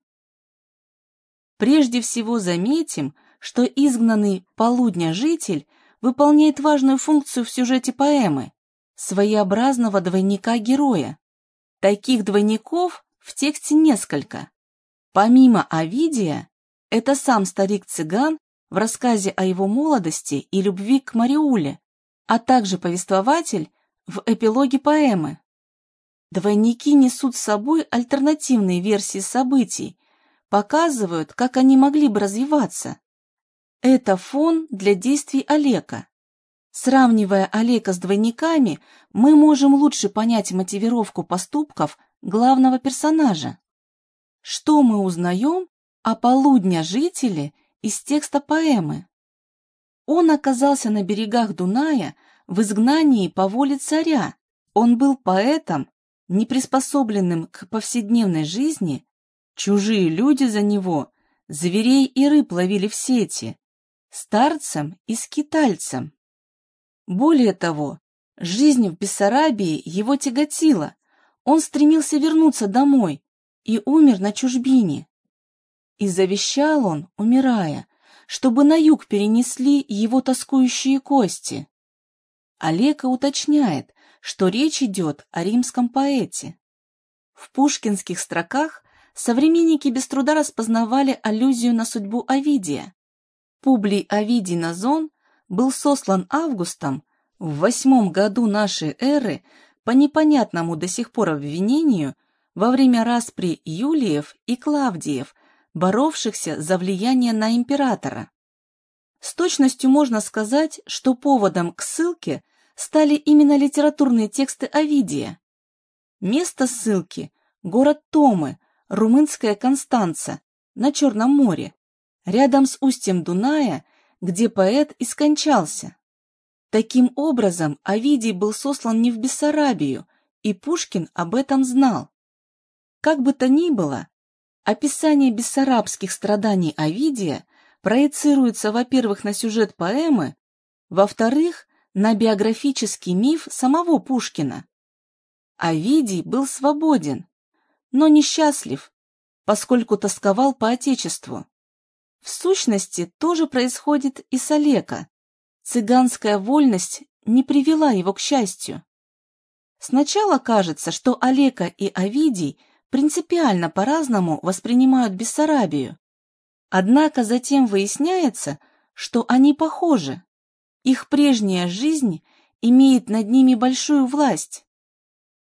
[SPEAKER 1] Прежде всего заметим, что изгнанный полудня житель выполняет важную функцию в сюжете поэмы – своеобразного двойника-героя. Таких двойников в тексте несколько. Помимо Овидия, это сам старик-цыган в рассказе о его молодости и любви к Мариуле, а также повествователь в эпилоге поэмы. Двойники несут с собой альтернативные версии событий, показывают, как они могли бы развиваться. Это фон для действий Олега. Сравнивая Олега с двойниками, мы можем лучше понять мотивировку поступков главного персонажа. Что мы узнаем о полудня жителе из текста поэмы? Он оказался на берегах Дуная в изгнании по воле царя. Он был поэтом, неприспособленным к повседневной жизни. Чужие люди за него зверей и рыб ловили в сети, старцем и скитальцем. Более того, жизнь в Бессарабии его тяготила, он стремился вернуться домой и умер на чужбине. И завещал он, умирая, чтобы на юг перенесли его тоскующие кости. Олега уточняет, что речь идет о римском поэте. В пушкинских строках современники без труда распознавали аллюзию на судьбу Овидия. Публий Овидий Назон был сослан Августом в восьмом году нашей эры по непонятному до сих пор обвинению во время распри Юлиев и Клавдиев, боровшихся за влияние на императора. С точностью можно сказать, что поводом к ссылке стали именно литературные тексты Овидия. Место ссылки – город Томы, румынская Констанца, на Черном море, рядом с устьем Дуная, где поэт и скончался. Таким образом, Овидий был сослан не в Бессарабию, и Пушкин об этом знал. Как бы то ни было, описание бессарабских страданий Овидия проецируется, во-первых, на сюжет поэмы, во-вторых, на биографический миф самого Пушкина. Овидий был свободен, но несчастлив, поскольку тосковал по Отечеству. В сущности, тоже происходит и с Олега. Цыганская вольность не привела его к счастью. Сначала кажется, что Олега и Овидий принципиально по-разному воспринимают Бессарабию. Однако затем выясняется, что они похожи. Их прежняя жизнь имеет над ними большую власть.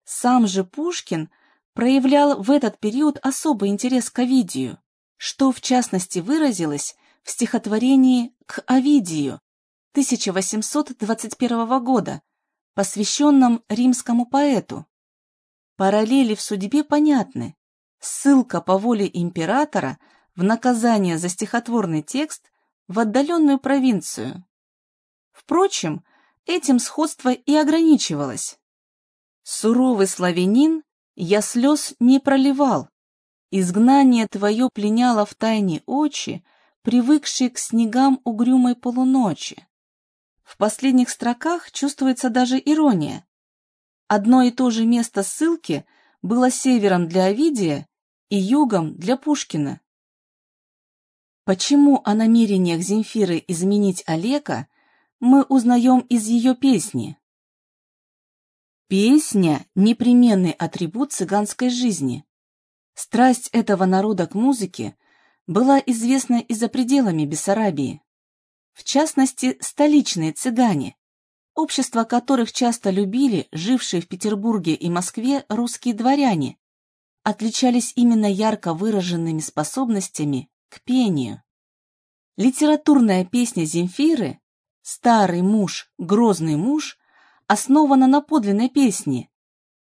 [SPEAKER 1] Сам же Пушкин проявлял в этот период особый интерес к Овидию что в частности выразилось в стихотворении «К Овидию» 1821 года, посвященном римскому поэту. Параллели в судьбе понятны. Ссылка по воле императора в наказание за стихотворный текст в отдаленную провинцию. Впрочем, этим сходство и ограничивалось. Суровый славянин я слез не проливал, Изгнание твое пленяло в тайне очи, привыкшие к снегам угрюмой полуночи. В последних строках чувствуется даже ирония. Одно и то же место ссылки было севером для Овидия и югом для Пушкина. Почему о намерениях Земфиры изменить Олега мы узнаем из ее песни? Песня – непременный атрибут цыганской жизни. Страсть этого народа к музыке была известна и за пределами Бессарабии. В частности, столичные цыгане, общество которых часто любили жившие в Петербурге и Москве русские дворяне, отличались именно ярко выраженными способностями к пению. Литературная песня Земфиры «Старый муж, грозный муж» основана на подлинной песне,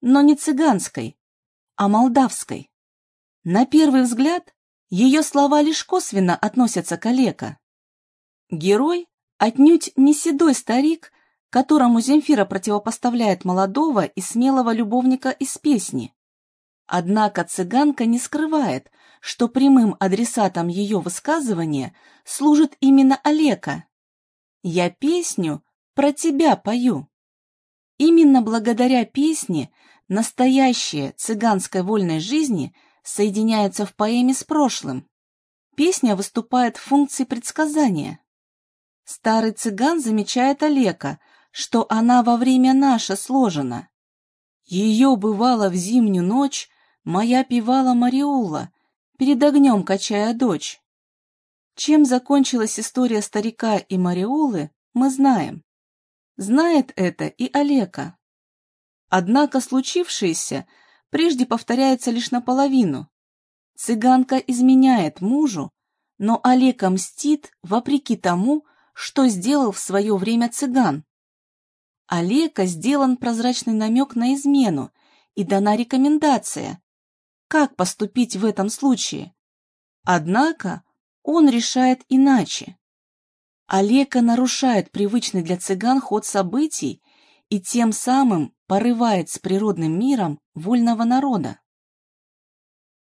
[SPEAKER 1] но не цыганской, а молдавской. На первый взгляд, ее слова лишь косвенно относятся к Олега. Герой отнюдь не седой старик, которому Земфира противопоставляет молодого и смелого любовника из песни. Однако цыганка не скрывает, что прямым адресатом ее высказывания служит именно Олега. «Я песню про тебя пою». Именно благодаря песне настоящее цыганской вольной жизни – соединяется в поэме с прошлым. песня выступает в функции предсказания. Старый цыган замечает Олега, что она во время наша сложена. Ее бывало в зимнюю ночь, моя певала Мариула, перед огнем качая дочь. Чем закончилась история старика и Мариулы, мы знаем. Знает это и Олега. Однако случившееся прежде повторяется лишь наполовину. Цыганка изменяет мужу, но Олег мстит вопреки тому, что сделал в свое время цыган. Олега сделан прозрачный намек на измену и дана рекомендация, как поступить в этом случае. Однако он решает иначе. Олега нарушает привычный для цыган ход событий и тем самым порывает с природным миром вольного народа.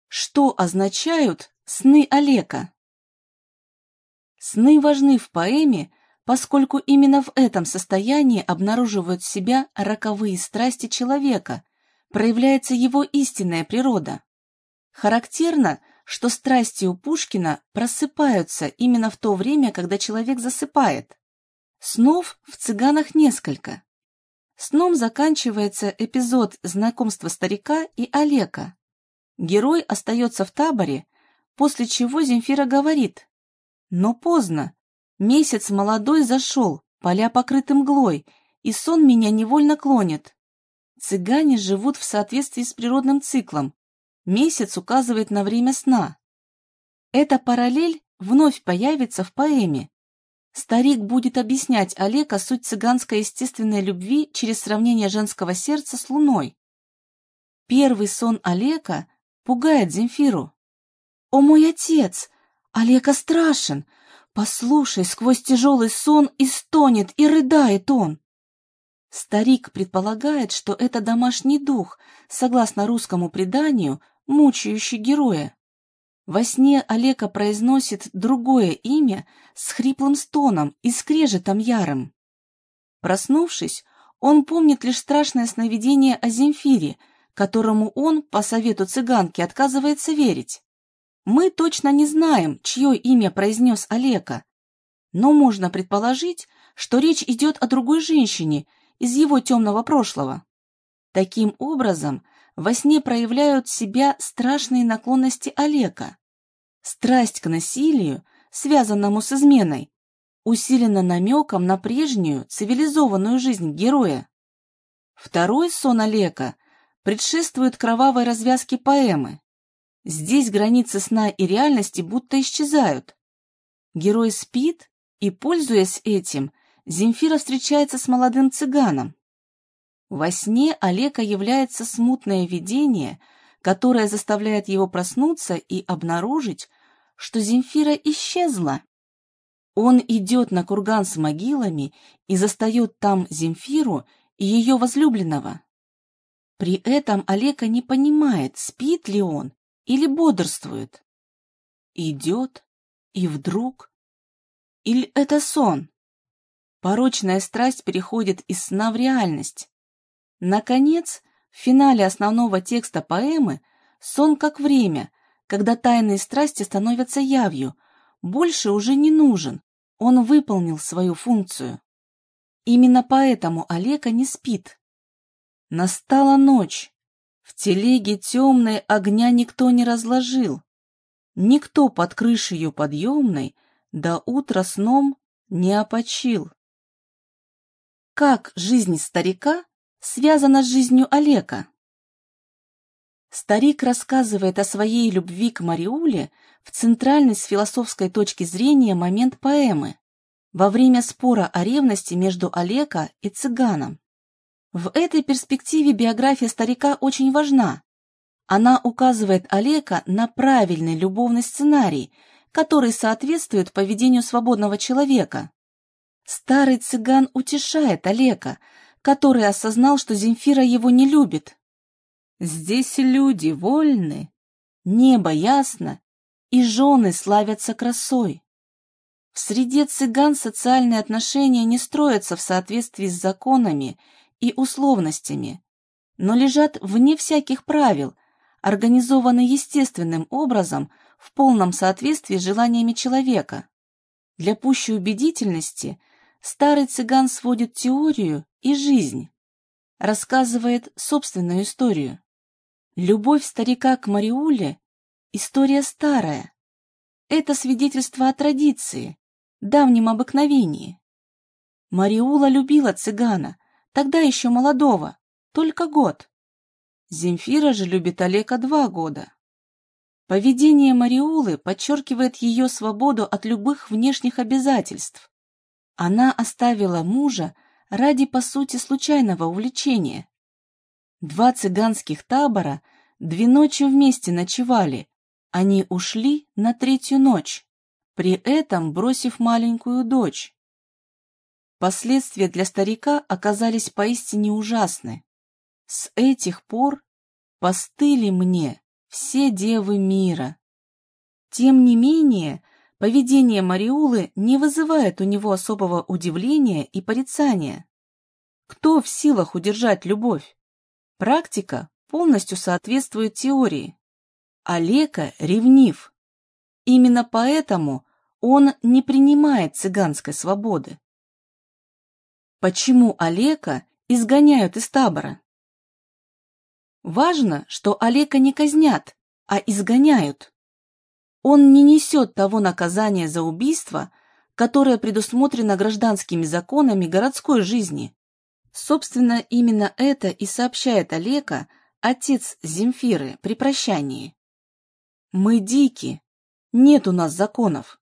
[SPEAKER 1] Что означают сны Олега? Сны важны в поэме, поскольку именно в этом состоянии обнаруживают себя роковые страсти человека, проявляется его истинная природа. Характерно, что страсти у Пушкина просыпаются именно в то время, когда человек засыпает. Снов в «Цыганах» несколько. Сном заканчивается эпизод знакомства старика и Олега. Герой остается в таборе, после чего Земфира говорит «Но поздно. Месяц молодой зашел, поля покрыты мглой, и сон меня невольно клонит. Цыгане живут в соответствии с природным циклом. Месяц указывает на время сна. Эта параллель вновь появится в поэме, Старик будет объяснять Олега суть цыганской естественной любви через сравнение женского сердца с луной. Первый сон Олега пугает Земфиру. «О мой отец! Олега страшен! Послушай, сквозь тяжелый сон и стонет, и рыдает он!» Старик предполагает, что это домашний дух, согласно русскому преданию, мучающий героя. Во сне Олега произносит другое имя с хриплым стоном и скрежетом ярым. Проснувшись, он помнит лишь страшное сновидение о Земфире, которому он, по совету цыганки, отказывается верить. Мы точно не знаем, чье имя произнес Олега, но можно предположить, что речь идет о другой женщине из его темного прошлого. Таким образом, во сне проявляют себя страшные наклонности Олега. Страсть к насилию, связанному с изменой, усилена намеком на прежнюю цивилизованную жизнь героя. Второй сон Олега предшествует кровавой развязке поэмы. Здесь границы сна и реальности будто исчезают. Герой спит, и, пользуясь этим, Земфира встречается с молодым цыганом. Во сне Олега является смутное видение, которое заставляет его проснуться и обнаружить, что Земфира исчезла. Он идет на курган с могилами и застает там Земфиру и ее возлюбленного. При этом Олега не понимает, спит ли он или бодрствует. Идет, и вдруг... Или это сон? Порочная страсть переходит из сна в реальность. Наконец, в финале основного текста поэмы сон как время, когда тайные страсти становятся явью, больше уже не нужен, он выполнил свою функцию. Именно поэтому Олега не спит. Настала ночь. В телеге темной огня никто не разложил. Никто под крышею подъемной до утра сном не опочил. Как жизнь старика связана с жизнью Олега? Старик рассказывает о своей любви к Мариуле в центральный с философской точки зрения момент поэмы, во время спора о ревности между Олега и цыганом. В этой перспективе биография старика очень важна. Она указывает Олега на правильный любовный сценарий, который соответствует поведению свободного человека. Старый цыган утешает Олега, который осознал, что Земфира его не любит, Здесь люди вольны, небо ясно, и жены славятся красой. В среде цыган социальные отношения не строятся в соответствии с законами и условностями, но лежат вне всяких правил, организованы естественным образом в полном соответствии с желаниями человека. Для пущей убедительности старый цыган сводит теорию и жизнь, рассказывает собственную историю. Любовь старика к Мариуле – история старая. Это свидетельство о традиции, давнем обыкновении. Мариула любила цыгана, тогда еще молодого, только год. Земфира же любит Олега два года. Поведение Мариулы подчеркивает ее свободу от любых внешних обязательств. Она оставила мужа ради, по сути, случайного увлечения. Два цыганских табора две ночи вместе ночевали, они ушли на третью ночь, при этом бросив маленькую дочь. Последствия для старика оказались поистине ужасны. С этих пор постыли мне все девы мира. Тем не менее, поведение Мариулы не вызывает у него особого удивления и порицания. Кто в силах удержать любовь? Практика полностью соответствует теории. Олега ревнив. Именно поэтому он не принимает цыганской свободы. Почему Олега изгоняют из табора? Важно, что Олега не казнят, а изгоняют. Он не несет того наказания за убийство, которое предусмотрено гражданскими законами городской жизни. Собственно, именно это и сообщает Олега, отец Земфиры, при прощании. «Мы дики, нет у нас законов».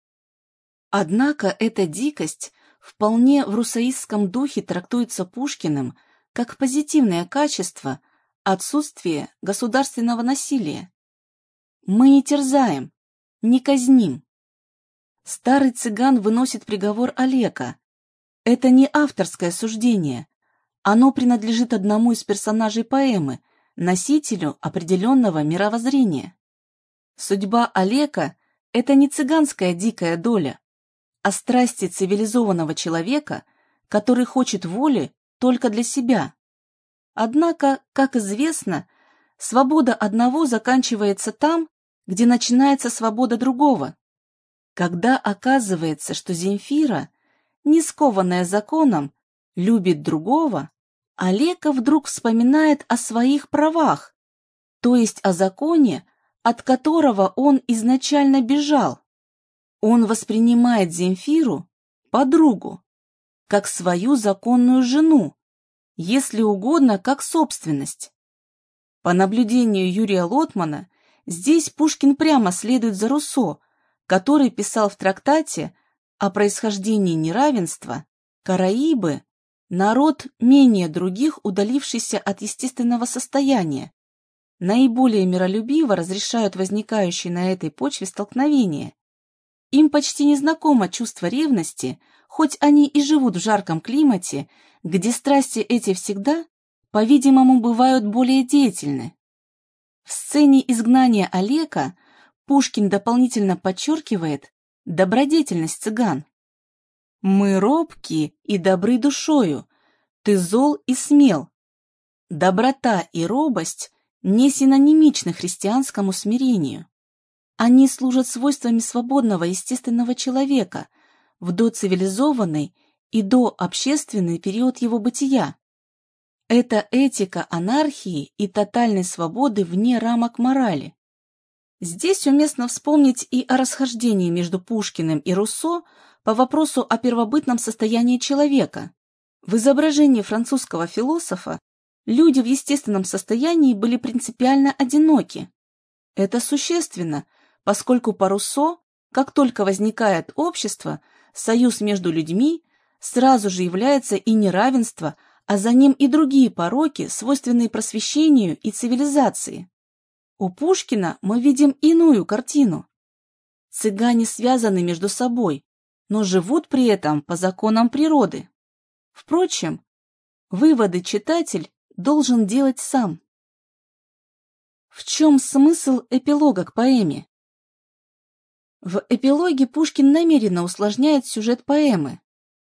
[SPEAKER 1] Однако эта дикость вполне в русаистском духе трактуется Пушкиным как позитивное качество отсутствие государственного насилия. Мы не терзаем, не казним. Старый цыган выносит приговор Олега. Это не авторское суждение. Оно принадлежит одному из персонажей поэмы, носителю определенного мировоззрения. Судьба Олега – это не цыганская дикая доля, о страсти цивилизованного человека, который хочет воли только для себя. Однако, как известно, свобода одного заканчивается там, где начинается свобода другого. Когда оказывается, что Земфира, не скованная законом, любит другого, Олега вдруг вспоминает о своих правах, то есть о законе, от которого он изначально бежал. Он воспринимает Земфиру, подругу, как свою законную жену, если угодно, как собственность. По наблюдению Юрия Лотмана, здесь Пушкин прямо следует за Руссо, который писал в трактате о происхождении неравенства «Караибы – народ менее других, удалившийся от естественного состояния, наиболее миролюбиво разрешают возникающие на этой почве столкновения, им почти не знакомо чувство ревности, хоть они и живут в жарком климате, где страсти эти всегда, по-видимому, бывают более деятельны. В сцене изгнания Олега Пушкин дополнительно подчеркивает добродетельность цыган. «Мы робки и добры душою, ты зол и смел. Доброта и робость не синонимичны христианскому смирению. Они служат свойствами свободного естественного человека в доцивилизованный и дообщественный период его бытия. Это этика анархии и тотальной свободы вне рамок морали. Здесь уместно вспомнить и о расхождении между Пушкиным и Руссо по вопросу о первобытном состоянии человека. В изображении французского философа люди в естественном состоянии были принципиально одиноки. Это существенно, поскольку по Руссо, как только возникает общество, союз между людьми, сразу же является и неравенство, а за ним и другие пороки, свойственные просвещению и цивилизации. У Пушкина мы видим иную картину. Цыгане связаны между собой, но живут при этом по законам природы. Впрочем, выводы читатель должен делать сам. В чем смысл эпилога к поэме? В эпилоге Пушкин намеренно усложняет сюжет поэмы.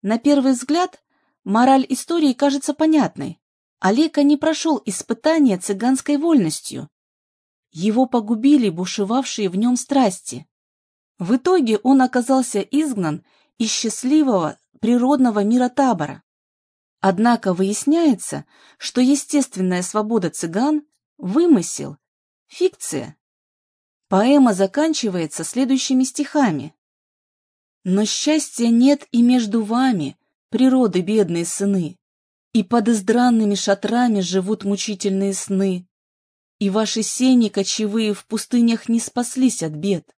[SPEAKER 1] На первый взгляд, мораль истории кажется понятной. Олега не прошел испытания цыганской вольностью. его погубили бушевавшие в нем страсти. В итоге он оказался изгнан из счастливого природного мира табора. Однако выясняется, что естественная свобода цыган – вымысел, фикция. Поэма заканчивается следующими стихами. «Но счастья нет и между вами, природы бедные сыны, и под издранными шатрами живут мучительные сны, и ваши сени кочевые в пустынях не спаслись от бед,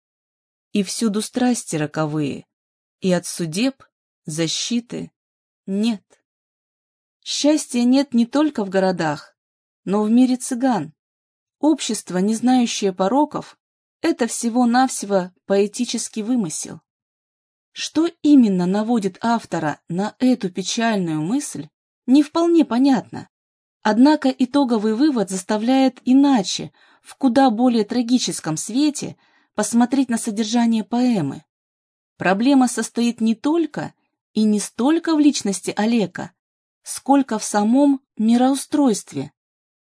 [SPEAKER 1] и всюду страсти роковые, и от судеб защиты нет. Счастья нет не только в городах, но в мире цыган. Общество, не знающее пороков, это всего-навсего поэтический вымысел. Что именно наводит автора на эту печальную мысль, не вполне понятно. Однако итоговый вывод заставляет иначе, в куда более трагическом свете, посмотреть на содержание поэмы. Проблема состоит не только и не столько в личности Олега, сколько в самом мироустройстве,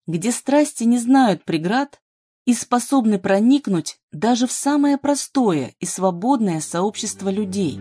[SPEAKER 1] где страсти не знают преград и способны проникнуть даже в самое простое и свободное сообщество людей.